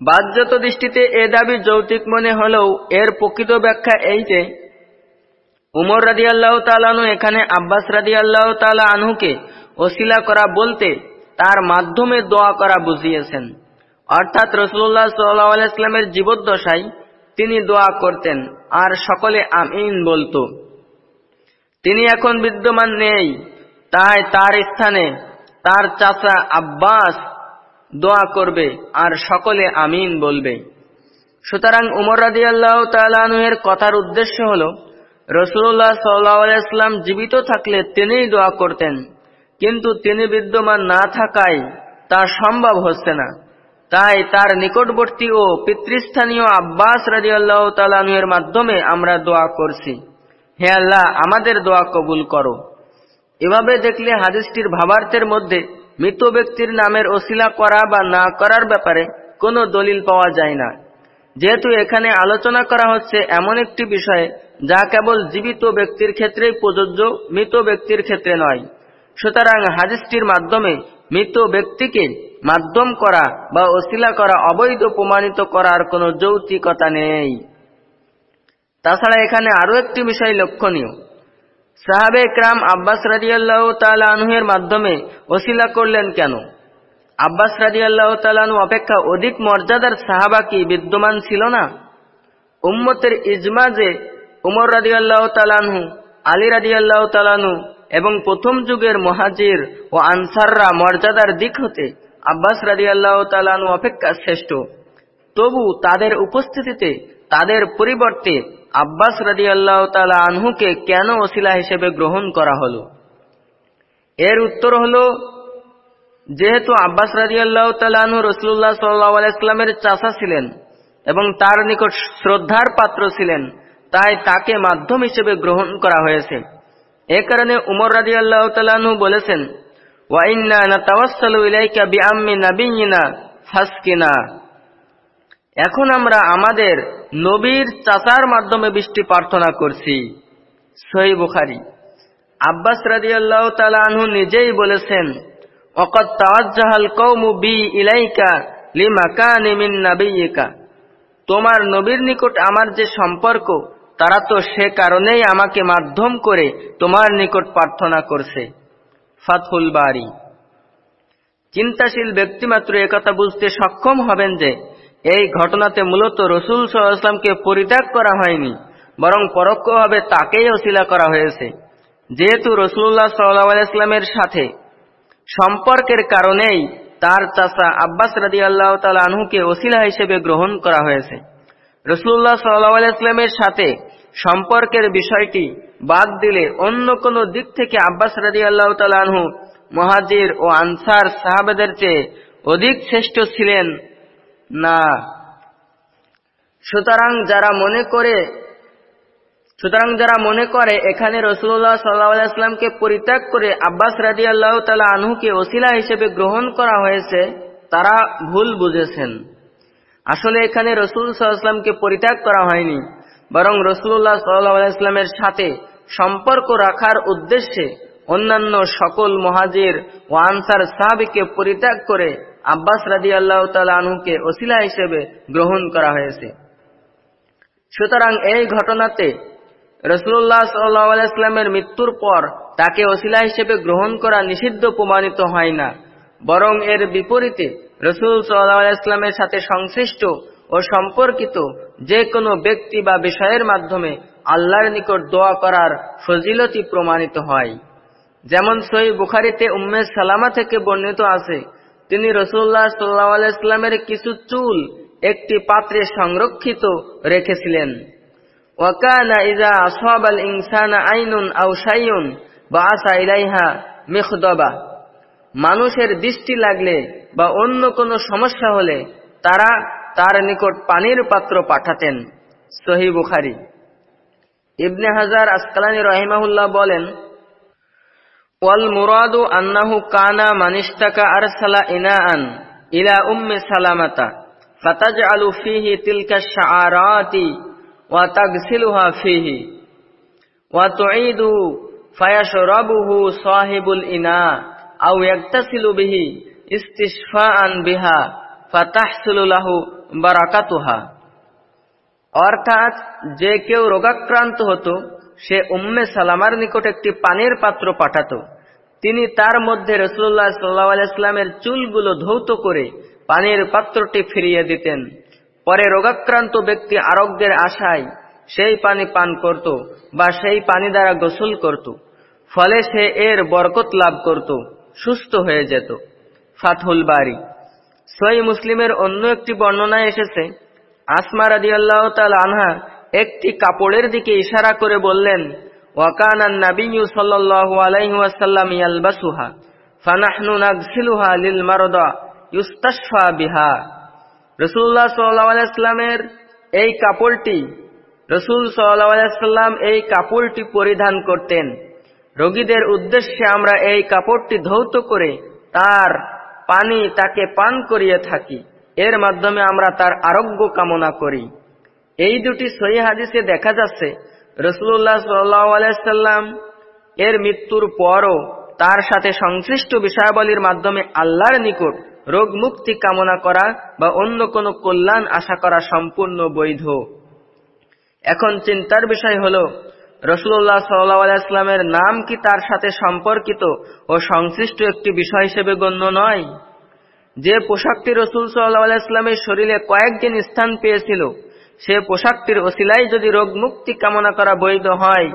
বাহ্যত দৃষ্টিতে এ দাবি যৌতিক মনে হলেও এর প্রকৃত ব্যাখ্যা এই যে উমর রাজি আল্লাহ তালানু এখানে আব্বাস রাজি আল্লাহ তালা আনহুকে ওসিলা করা বলতে তার মাধ্যমে দোয়া করা বুঝিয়েছেন। অর্থাৎ রসুল্লাহ সাল্লাহ জীবদ্দশায় তিনি দোয়া করতেন, আর সকলে আমিন বলতো। তিনি এখন বিদ্যমান নেই, তাই তার স্থানে তার চাচা আব্বাস দোয়া করবে, আর সকলে আমিন বলবে। সুতরাং উমর রাজি আল্লাহ তালানুয়ের কথার উদ্দেশ্য হল রসুল্লাহ সাল্লাহাম জীবিত থাকলে তিনিই দোয়া করতেন। কিন্তু তিনি বিদ্যমান না থাকায় তা সম্ভব হচ্ছে না। তাই তার নিকটবর্তী ও পিতৃস্থানীয় আব্বাস রাজি আল্লাহ তালানুয়ের মাধ্যমে আমরা দোয়া করছি। হে আল্লাহ, আমাদের দোয়া কবুল করো। এভাবে দেখলে হাদিসটির ভাবার্থের মধ্যে মৃত ব্যক্তির নামের ওসিলা করা বা না করার ব্যাপারে কোনো দলিল পাওয়া যায় না। যেহেতু এখানে আলোচনা করা হচ্ছে এমন একটি বিষয়ে যা কেবল জীবিত ব্যক্তির ক্ষেত্রেই প্রযোজ্য, মৃত ব্যক্তির ক্ষেত্রে নয়। সুতরাং হাদিসটির মাধ্যমে মৃত ব্যক্তিকে মাধ্যম করা বা অশিলা করা, অবৈধ প্রমাণিত করার কোনো যৌতিকতা নেই। তাছাড়া এখানে আরও একটি বিষয় লক্ষণীয়। সাহাবে ক্রাম আব্বাস রাজিয়াল্লাহ তালা আনহুয়ের মাধ্যমে অশিলা করলেন কেন? আব্বাস রাজিয়াল্লাহ তালানু অপেক্ষা অধিক মর্যাদার সাহাবা কি বিদ্যমান ছিল না? উম্মতের ইজমা যে উমর রাজি আল্লাহ তালানহু আলী রাজি আল্লাহ তালানু এবং প্রথম যুগের মহাজির ও আনসাররা মর্যাদার দিক হতে আব্বাস রাজি আল্লাহ তালানু অপেক্ষা শ্রেষ্ঠ। তবু তাদের উপস্থিতিতে, তাদের পরিবর্তে আব্বাস রাজি আল্লাহ তালা আনহুকে কেন ওসিলা হিসেবে গ্রহণ করা হল? এর উত্তর হল, যেহেতু আব্বাস রাজি আল্লাহ তালাহু রসুল্লাহ সাল্লাহ আলাইস্লামের চাষা ছিলেন এবং তার নিকট শ্রদ্ধার পাত্র ছিলেন তাই তাকে মাধ্যম হিসেবে গ্রহণ করা হয়েছে। এ কারণে উমর রাজি আল্লাহ বলেছেন এখন আমরা আমাদের নবীর চাচার মাধ্যমে বৃষ্টি প্রার্থনা করছি। সহি বুখারি। আব্বাস রাদিয়াল্লাহু তাআলা আনহু নিজেই বলেছেন বি ইলাইকা তোমার নবীর নিকট আমার যে সম্পর্ক তারা তো সে কারণেই আমাকে মাধ্যম করে তোমার নিকট প্রার্থনা করছে। ফাতহুল বাড়ি চিন্তাশীল ব্যক্তিমাত্র একথা বুঝতে সক্ষম হবেন যে, এই ঘটনাতে মূলত রসুল সাল্লামকে পরিত্যাগ করা হয়নি, বরং পরোক্ষভাবে তাকেই অশিলা করা হয়েছে। যেহেতু রসুল্লাহ সাল্লাহামের সাথে সম্পর্কের কারণেই তার চাষা আব্বাস রাদি আল্লাহ আনহুকে ওসিলা হিসেবে গ্রহণ করা হয়েছে। রসুল্লাহ সাল্লাহামের সাথে সম্পর্কের বিষয়টি বাদ দিলে অন্য কোন দিক থেকে আব্বাস রাদি আল্লাহ মহাজির ও আনসার সাহাবেদের চেয়ে অধিক শ্রেষ্ঠ ছিলেন না। সুতরাং যারা মনে করে, সুতরাং যারা মনে করে এখানে রসুল্লাহ সাল্লাহামকে পরিত্যাগ করে আব্বাস রাজি আল্লাহ তালা আনহুকে ওসিলা হিসেবে গ্রহণ করা হয়েছে, তারা ভুল বুঝেছেন। আসলে এখানে রসুল সাল্লাহামকে পরিত্যাগ করা হয়নি। বরং রসুল্লাহ সাল্লাহামের সাথে সম্পর্ক রাখার উদ্দেশ্যে অন্যান্য সকল মহাজির ও আনসার সাহাবিকে পরিত্যাগ করে আব্বাস রাজি আল্লাহ আনহুকে ওসিলা হিসেবে গ্রহণ করা হয়েছে। সুতরাং এই ঘটনাতে রসুল্লাহ সাল্লাহামের মৃত্যুর পর তাকে ওসিলা হিসেবে গ্রহণ করা নিষিদ্ধ প্রমাণিত হয় না। বরং এর বিপরীতে রসুল সাল্লাহামের সাথে সংশ্লিষ্ট ও সম্পর্কিত যে কোনো ব্যক্তি বা বিষয়ের মাধ্যমে আল্লাহর নিকট দোয়া করার ফজিলতি প্রমাণিত হয়। যেমন সই বুখারিতে উম্মে সালামা থেকে বর্ণিত আছে, তিনি রসুল্লাহ সাল্লাহামের কিছু চুল একটি পাত্রে সংরক্ষিত রেখেছিলেন। ইজা ইনসানা আইনুন শাইউন বাসা ইলাইহা মানুষের দৃষ্টি লাগলে বা অন্য কোনো সমস্যা হলে তারা তার নিকট পানির পাত্র পাঠাতেন। সহি বুখারি। ইবনে হাজার আসকালানি রহিমাহুল্লাহ বলেন, ওয়াল মুরাদু আন্নাহু কানা মানিস্তাকা আরসালা ইনাআন ইলা উম্মে সালামাতা, ফাতাজআলু ফিহি তিলকা শাআরাতি ওয়া তাগসিলুহা ফিহি ওয়া তুঈদু ফায়াশরাবুহু সাহিবুল ইনা আও ইয়াগতাসিলু বিহি ইস্তিশফাআন বিহা ফাতাহসুলু লাহু বারাকাতুহা। অর্থাৎ যে কেউ রোগাক্রান্ত হতো, সে উম্মে সালামার নিকট একটি পানির পাত্র পাঠাত। তিনি তার মধ্যে রসুল্লাহ সাল্লাহ আলাইস্লামের চুলগুলো ধৌত করে পানির পাত্রটি ফিরিয়ে দিতেন। পরে রোগাক্রান্ত ব্যক্তি আরোগ্যের আশায় সেই পানি পান করত বা সেই পানি দ্বারা গোসল করত। ফলে সে এর বরকত লাভ করত, সুস্থ হয়ে যেত। ফাতহুল বাড়ি সই মুসলিমের অন্য একটি বর্ণনায় এসেছে, আসমা রাদি আল্লাহ আনহা একটি কাপড়ের দিকে ইশারা করে বললেন ইয়ালবাসুহা নাগসিলুহা মারদা বিহা। এই কাপড়টি, রসুল এই কাপড়টি পরিধান করতেন। রোগীদের উদ্দেশ্যে আমরা এই কাপড়টি ধৌত করে তার পানি তাকে পান করিয়ে থাকি। এর মাধ্যমে আমরা তার আরোগ্য কামনা করি। এই দুটি সহি হাদিসে দেখা যাচ্ছে রসুল্লাহ সাল্লাম এর মৃত্যুর পরও তার সাথে সংশ্লিষ্ট বিষয়াবলীর মাধ্যমে আল্লাহর নিকট রোগ মুক্তি কামনা করা বা অন্য কোনো কল্যাণ আশা করা সম্পূর্ণ বৈধ। এখন চিন্তার বিষয় হল রসুল্লাহ সাল্লাহামের নাম কি তার সাথে সম্পর্কিত ও সংশ্লিষ্ট একটি বিষয় হিসেবে গণ্য নয়? যে পোশাকটি রসুল সাল্লাহ ইসলামের শরীরে কয়েকদিন স্থান পেয়েছিল, সে পোশাকটির ওসিলাই যদি রোগ মুক্তি কামনা করা বৈধ হয়,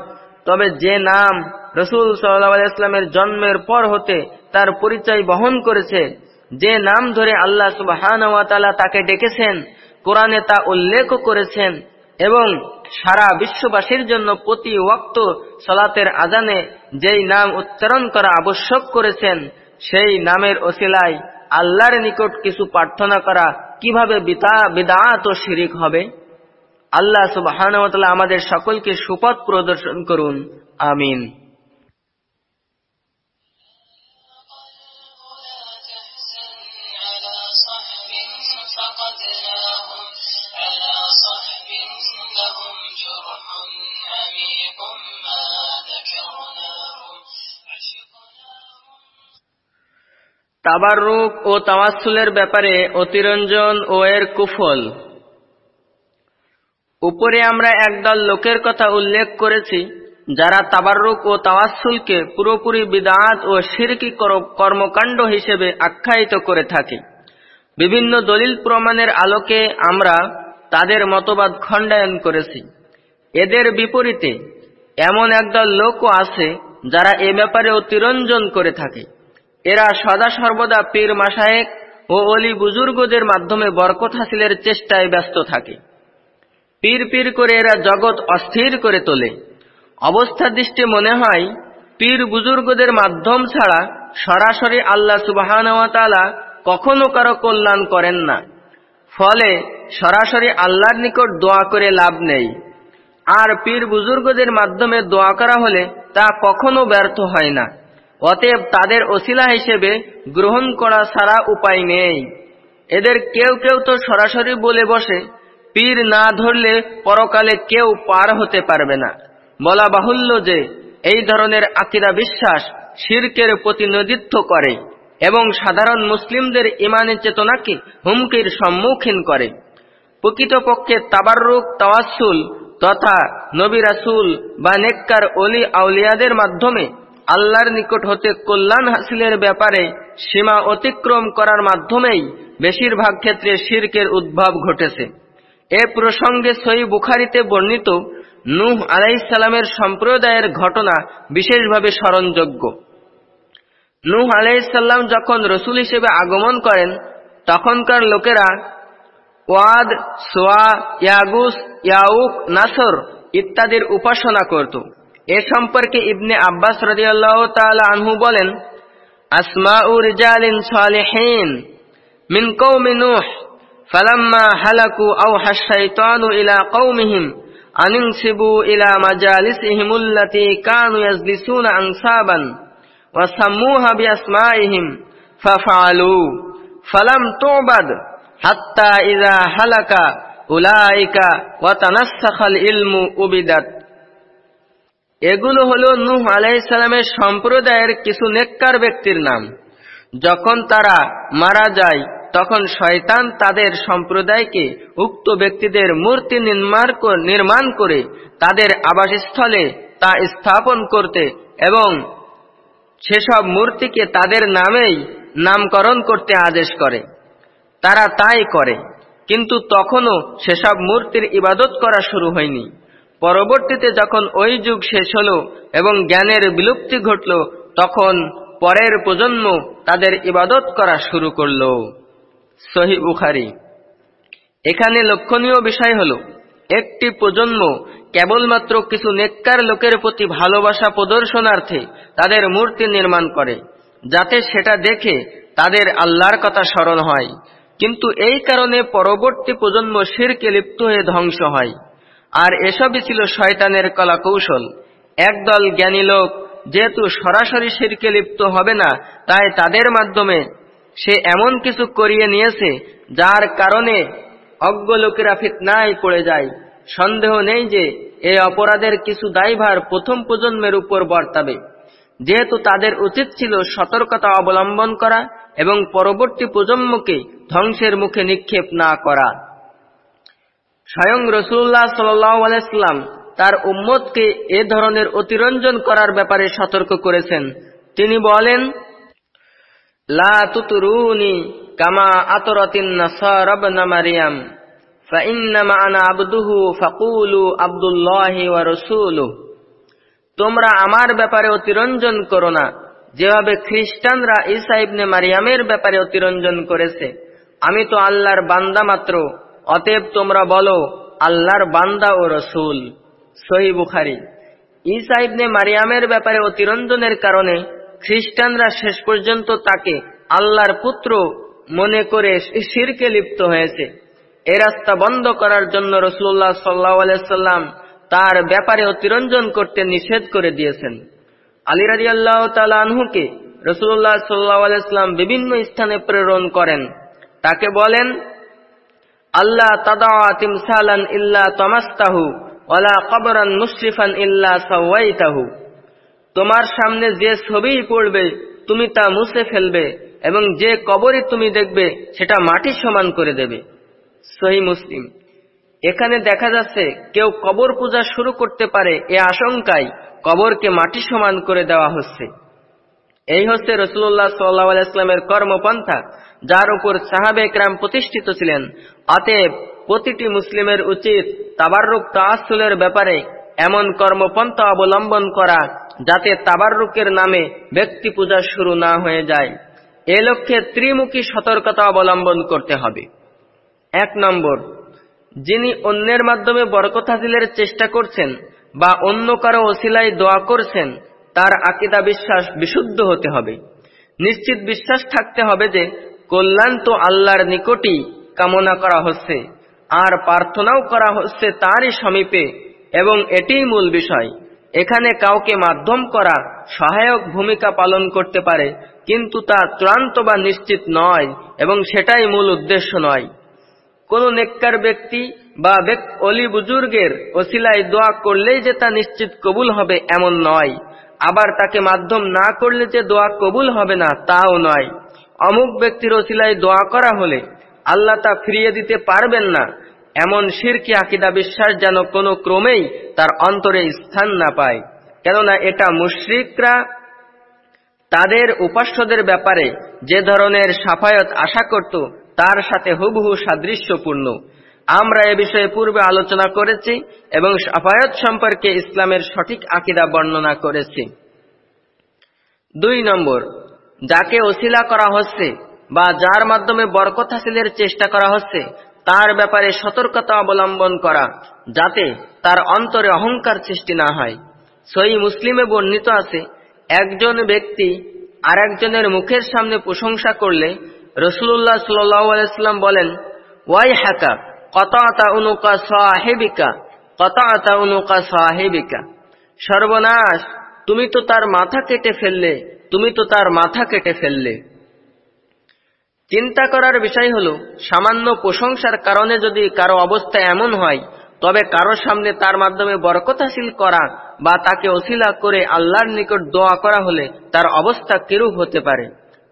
তবে যে নাম রসুল সাল্লাহ ইসলামের জন্মের পর হতে তার পরিচয় বহন করেছে, যে নাম ধরে আল্লাহ সুবাহান তাকে ডেকেছেন, কোরআনে তা উল্লেখ করেছেন এবং সারা বিশ্ববাসীর জন্য প্রতি ওক্ত সলাতের আজানে যেই নাম উচ্চারণ করা আবশ্যক করেছেন, সেই নামের ওসিলায় আল্লাহর নিকট কিছু প্রার্থনা করা কীভাবে বিদাত ও শিরিক হবে? আল্লাহ সুবাহ আমাদের সকলকে সুপথ প্রদর্শন করুন। আমিন। তাবারুক ও তাওয়াসুলের ব্যাপারে অতিরঞ্জন ও এর কুফল। উপরে আমরা একদল লোকের কথা উল্লেখ করেছি, যারা তাবারুক ও তাওয়াসুলকে পুরোপুরি বিদাত ও শিরকি কর্মকাণ্ড হিসেবে আখ্যায়িত করে থাকে। বিভিন্ন দলিল প্রমাণের আলোকে আমরা তাদের মতবাদ খণ্ডায়ন করেছি। এদের বিপরীতে এমন একদল লোকও আছে, যারা এ ব্যাপারে অতিরঞ্জন করে থাকে। এরা সদা সর্বদা পীর মাসায়েক ও অলি বুজুর্গদের মাধ্যমে বরকত হাসিলের চেষ্টায় ব্যস্ত থাকে। পীর পীর করে এরা জগৎ অস্থির করে তোলে। অবস্থা দৃষ্টি মনে হয়, পীর বুজুর্গদের মাধ্যম ছাড়া সরাসরি আল্লাহ সুবাহানওয়াতালা কখনো কারও কল্যাণ করেন না। ফলে সরাসরি আল্লাহর নিকট দোয়া করে লাভ নেই। আর পীর বুজুর্গদের মাধ্যমে দোয়া করা হলে তা কখনো ব্যর্থ হয় না। অতএব তাদের অশিলা হিসেবে গ্রহণ করা ছাড়া উপায় নেই। এদের কেউ কেউ তো সরাসরি বলে বসে, পীর না ধরলে পরকালে কেউ পার হতে পারবে না। বলা বাহুল্য যে, এই ধরনের আকিরা বিশ্বাস শির্কের প্রতিনিধিত্ব করে এবং সাধারণ মুসলিমদের ইমানি চেতনাকে হুমকির সম্মুখীন করে। প্রকৃতপক্ষে তাবারুক তাওয়াসুল তথা নবী রাসুল বা নেককার অলি আউলিয়াদের মাধ্যমে আল্লাহর নিকট হতে কল্যাণ হাসিলের ব্যাপারে সীমা অতিক্রম করার মাধ্যমেই বেশিরভাগ ক্ষেত্রে শির্কের উদ্ভব ঘটেছে। এ প্রসঙ্গে সই বুখারিতে বর্ণিত নূহ আলাইসাল্লামের সম্প্রদায়ের ঘটনা বিশেষভাবে স্মরণযোগ্য। নূহ আলাইসাল্লাম যখন রসুল হিসেবে আগমন করেন, তখনকার লোকেরা ওয়াদ, সোয়া, ইয়াগুস, ইয়াউক, নাসর ইত্যাদির উপাসনা করত। এ সম্পর্কে ইবনে আব্বাস রাদিয়াল্লাহু তাআলা আনহু বলেন, আসমাউ রিজালিন সালিহিন মিন কওমি নূহ, ফালাম্মা হালাকু আওহা আশ-শাইতানু ইলা কওমিহিম আন ইনসিবু ইলা মাজালিসিহিম আল্লাতী কানু ইয়াজলিসুনা আনসাবান ওয়া সাম্মুহা বিআসমাইহিম, ফাফআলু ফালাম তুবাদ হাত্তা ইযা হালাকা উলাইকা ওয়া তানাসসাখাল ইলমু উবিদাত। এগুলো হলো নূহ আলাইসালামের সম্প্রদায়ের কিছু নেককার ব্যক্তির নাম। যখন তারা মারা যায়, তখন শয়তান তাদের সম্প্রদায়কে উক্ত ব্যক্তিদের মূর্তি নির্মাণ করে তাদের আবাসস্থলে তা স্থাপন করতে এবং সেসব মূর্তিকে তাদের নামেই নামকরণ করতে আদেশ করে। তারা তাই করে, কিন্তু তখনও সেসব মূর্তির ইবাদত করা শুরু হয়নি। পরবর্তীতে যখন ওই যুগ শেষ হল এবং জ্ঞানের বিলুপ্তি ঘটল, তখন পরের প্রজন্ম তাদের ইবাদত করা শুরু করল। সহি এখানে লক্ষণীয় বিষয় হল, একটি প্রজন্ম কেবলমাত্র কিছু নেককার লোকের প্রতি ভালোবাসা প্রদর্শনার্থে তাদের মূর্তি নির্মাণ করে, যাতে সেটা দেখে তাদের আল্লাহর কথা স্মরণ হয়। কিন্তু এই কারণে পরবর্তী প্রজন্ম শিরকে লিপ্ত হয়ে ধ্বংস হয়। আর এসবই ছিল শয়তানের কলা কৌশল একদল জ্ঞানী লোক যেহেতু সরাসরি শিরকে লিপ্ত হবে না, তাই তাদের মাধ্যমে সে এমন কিছু করিয়ে নিয়েছে, যার কারণে অজ্ঞ লোকেরা ফিতনায় পড়ে যায়। সন্দেহ নেই যে এই অপরাধের কিছু দায়ভার প্রথম প্রজন্মের উপর বর্তাবে। যেহেতু তাদের উচিত ছিল সতর্কতা অবলম্বন করা এবং পরবর্তী প্রজন্মকে ধ্বংসের মুখে নিক্ষেপ না করা। স্বয়ং রসুল্লাহ সাল্লাম তার উম্মতকে এ ধরনের অতিরঞ্জন করার ব্যাপারে সতর্ক করেছেন। তিনি বলেন, লা তুতরুনি কামা আতরাতিন নাসারা ইবনা মারইয়াম ফাইন্নামা আনা আবদুহু ফাকুলু আব্দুল্লাহি ওয়া রাসূলুহু তোমরা আমার ব্যাপারে অতিরঞ্জন করো না। যেভাবে খ্রিস্টানরা ঈসা ইবনে মারিয়ামের ব্যাপারে অতিরঞ্জন করেছে, আমি তো আল্লাহর বান্দা মাত্র। অতএব তোমরা বলো, আল্লাহর বান্দা ও রসুল। সহি বুখারি। ইবনে মারিয়ামের ব্যাপারে অতিরঞ্জনের কারণে খ্রিস্টানরা শেষ পর্যন্ত তাকে আল্লাহর পুত্র মনে করে শিরকে লিপ্ত হয়েছে। এ রাস্তা বন্ধ করার জন্য রসুল্লাহ সাল্লাহ সাল্লাম তার ব্যাপারে অতিরঞ্জন করতে নিষেধ করে দিয়েছেন। আলী রাজি আল্লাহ আনহুকে রসুল্লাহ সাল্লাহ আলাইস্লাম বিভিন্ন স্থানে প্রেরণ করেন। তাকে বলেন আল্লাহ তাদা ইল্লা তমাস্তাহু ওলা কবরান মুশরিফান ইল্লা সাওয়াইতাহু। তোমার সামনে যে ছবি পড়বে, তুমি তা মুছে ফেলবে, এবং যে কবরই তুমি দেখবে, সেটা মাটি সমান করে দেবে। সহি মুসলিম। এখানে দেখা যাচ্ছে, কেউ কবর পূজা শুরু করতে পারে এ আশঙ্কায় কবরকে মাটি সমান করে দেওয়া হচ্ছে। এই হচ্ছে রসুল্লাহ সাল্লাহ ইসলামের কর্মপন্থা। যার উপর সাহাবে একরাম প্রতিষ্ঠিত ছিলেন। অতএব প্রতিটি মুসলিমের উচিত তাবারুক তাসুলের ব্যাপারে এমন কর্মপন্থা অবলম্বন করা, যাতে তাবারুকের নামে ব্যক্তি পূজা শুরু না হয়ে যায়। এ লক্ষ্যে ত্রিমুখী সতর্কতা অবলম্বন করতে হবে। এক নম্বর, যিনি অন্যের মাধ্যমে বরকত হাসিলের চেষ্টা করছেন বা অন্য কারও ওসিলায় দোয়া করছেন, তার আকিদা বিশ্বাস বিশুদ্ধ হতে হবে। নিশ্চিত বিশ্বাস থাকতে হবে যে কল্যাণ তো আল্লাহর নিকটই কামনা করা হচ্ছে। আর প্রার্থনাও করা হচ্ছে তারই সমীপে, এবং এটিই মূল বিষয়। এখানে কাউকে মাধ্যম করা সহায়ক ভূমিকা পালন করতে পারে, কিন্তু তা চূড়ান্ত বা নিশ্চিত নয়, এবং সেটাই মূল উদ্দেশ্য নয়। কোন নেককার ব্যক্তি বা অলি বুজুর্গের ওসিলায় দোয়া করলেই যে তা নিশ্চিত কবুল হবে এমন নয়। আবার তাকে মাধ্যম না করলে যে দোয়া কবুল হবে না, তাও নয়। অমুক ব্যক্তির ওসিলায় দোয়া করা হলে আল্লাহ তা ফিরিয়ে দিতে পারবেন না। এমন শিরকি আকিদা বিশ্বাস যেন কোনো ক্রমেই তার অন্তরে স্থান না পায়। কেননা এটা মুশ্রিকরা তাদের উপাস্যদের ব্যাপারে যে ধরনের সাফায়ত আশা করত, তার সাথে হুবহু সাদৃশ্যপূর্ণ। আমরা এ বিষয়ে পূর্বে আলোচনা করেছি এবং সাফায়ত সম্পর্কে ইসলামের সঠিক আকিদা বর্ণনা করেছি। দুই নম্বর যাকে ওসিলা করা হচ্ছে বা যার মাধ্যমে বরকত হাসিলের চেষ্টা করা হচ্ছে, তার ব্যাপারে সতর্কতা অবলম্বন করা, যাতে তার অন্তরে অহংকার সৃষ্টি না হয়। সই মুসলিমে বর্ণিত আছে, একজন ব্যক্তি আর একজনের মুখের সামনে প্রশংসা করলে রসুল্লাহ সাল্লাম বলেন ওয়াই হাকা কত আতা উনুকা সাহেবিকা কত উনুকা সাহেবিকা। সর্বনাশ, তুমি তো তার মাথা কেটে ফেললে তুমি তো তার মাথা কেটে ফেললে। চিন্তা করার বিষয় হল, সামান্য প্রশংসার কারণে যদি কারও অবস্থা এমন হয়, তবে কারও সামনে তার মাধ্যমে বরকত হাসিল করা বা তাকে অশিলা করে আল্লাহর নিকট দোয়া করা হলে তার অবস্থা কিরূপ হতে পারে?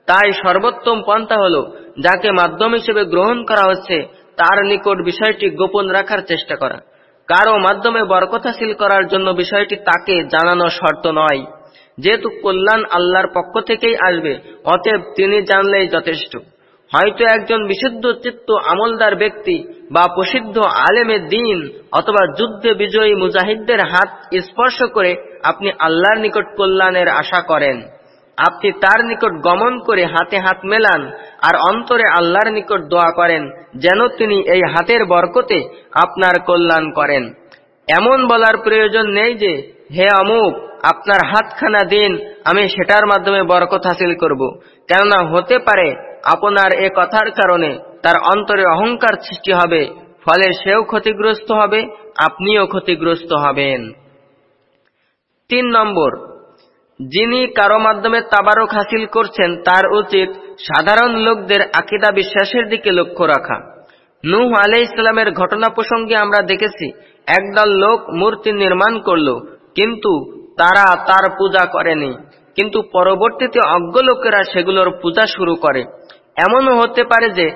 তাই সর্বোত্তম পন্থা হল, যাকে মাধ্যম হিসেবে গ্রহণ করা হচ্ছে, তার নিকট বিষয়টি গোপন রাখার চেষ্টা করা। কারও মাধ্যমে বরকত হাসিল করার জন্য বিষয়টি তাকে জানানো শর্ত নয়। যেহেতু কল্যাণ আল্লাহর পক্ষ থেকেই আসবে, অতএব তিনি জানলেই যথেষ্ট। হয়তো একজন বিশুদ্ধ চিত্ত আমলদার ব্যক্তি বা প্রসিদ্ধ আলেমের দিন অথবা যুদ্ধে বিজয়ী মুজাহিদদের হাত স্পর্শ করে আপনি আল্লাহর নিকট কল্যাণের আশা করেন। আপনি তার নিকট গমন করে হাতে হাত মেলান আর অন্তরে আল্লাহর নিকট দোয়া করেন যেন তিনি এই হাতের বরকতে আপনার কল্যাণ করেন। এমন বলার প্রয়োজন নেই যে, হে অমুক আপনার হাতখানা দিন, আমি সেটার মাধ্যমে বরকত হাসিল করব। কেননা হতে পারে আপনার এ কথার কারণে তার অন্তরে অহংকার সৃষ্টি হবে, ফলে সেও ক্ষতিগ্রস্ত হবে, আপনিও ক্ষতিগ্রস্ত হবেন। তিন নম্বর, যিনি কারও মাধ্যমে তাবারক হাসিল করছেন, তার উচিত সাধারণ লোকদের আকিদা বিশ্বাসের দিকে লক্ষ্য রাখা। নূহ আলাই ইসলামের ঘটনা প্রসঙ্গে আমরা দেখেছি, একদল লোক মূর্তি নির্মাণ করল, কিন্তু তারা তার পূজা করেনি। কিন্তু পরবর্তীতে অজ্ঞ লোকেরা সেগুলোর পূজা শুরু করে। এমনও হতে পারে যে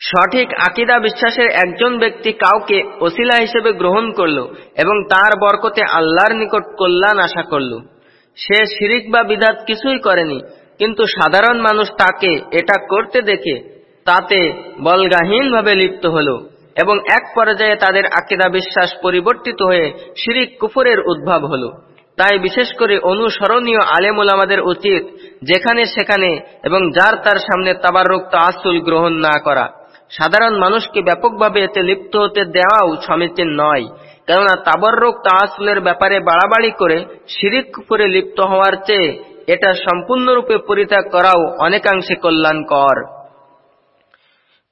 সঠিক আকিদা বিশ্বাসের একজন ব্যক্তি কাউকে ওসিলা হিসেবে গ্রহণ করল এবং তার বরকতে আল্লাহর নিকট কল্যাণ আশা করল। সে শিরিক বা বিধাত কিছুই করেনি, কিন্তু সাধারণ মানুষ তাকে এটা করতে দেখে তাতে বলগাহীনভাবে লিপ্ত হল। এবং এক পর্যায়ে তাদের আকিদা বিশ্বাস পরিবর্তিত হয়ে শিরিক কুফরের উদ্ভব হল। তাই বিশেষ করে অনুসরণীয় আলেমুল আমাদের উচিত যেখানে সেখানে এবং যার তার সামনে তাবারুক আসুল গ্রহণ না করা। সাধারণ মানুষকে ব্যাপকভাবে এতে লিপ্ত হতে দেওয়াও সমীচীন নয়, কেননা তাবররোগ তাসুলের ব্যাপারে বাড়াবাড়ি করে শিরিক করে লিপ্ত হওয়ার চেয়ে এটা সম্পূর্ণরূপে পরিত্যাগ করাও অনেকাংশে কল্যাণকর।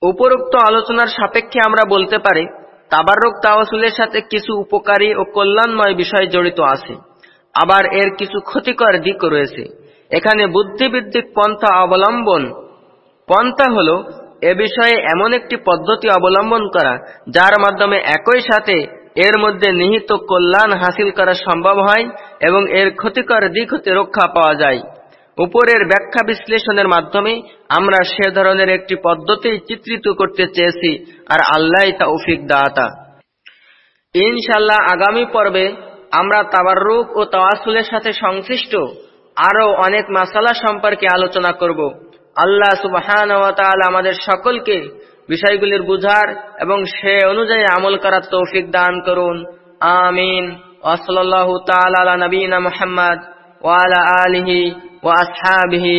উপরোক্ত আলোচনার সাপেক্ষে আমরা বলতে পারি তাবারক তাওয়াসুলের সাথে কিছু উপকারী ও কল্যাণময় বিষয় জড়িত আছে। আবার এর কিছু ক্ষতিকর দিক রয়েছে। এখানে বুদ্ধিবৃদ্ধিক পন্থা অবলম্বন, পন্থা হল এ বিষয়ে এমন একটি পদ্ধতি অবলম্বন করা, যার মাধ্যমে একই সাথে এর মধ্যে নিহিত কল্যাণ হাসিল করা সম্ভব হয় এবং এর ক্ষতিকর দিক হতে রক্ষা পাওয়া যায়। উপরের ব্যাখ্যা বিশ্লেষণের মাধ্যমে আমরা সে ধরনের একটি পদ্ধতি চিত্রিত করতে চেয়েছি, আর আল্লাহ উফিক দাতা। ইনশাল্লাহ আগামী পর্বে আমরা তাবাররুক ও তাওয়াসুলের সাথে সংশ্লিষ্ট আরও অনেক মাসালা সম্পর্কে আলোচনা করব। আল্লাহ সুবহান আমাদের সকলকে বিষয়গুলির বুঝার এবং সে অনুযায়ী আমল করার তৌফিক দান করুন। আমিন। ওসলাল্লাহু তাআলা নবীনা মুহাম্মদ ওয়ালা আলিহি ওয়া আসহাবিহি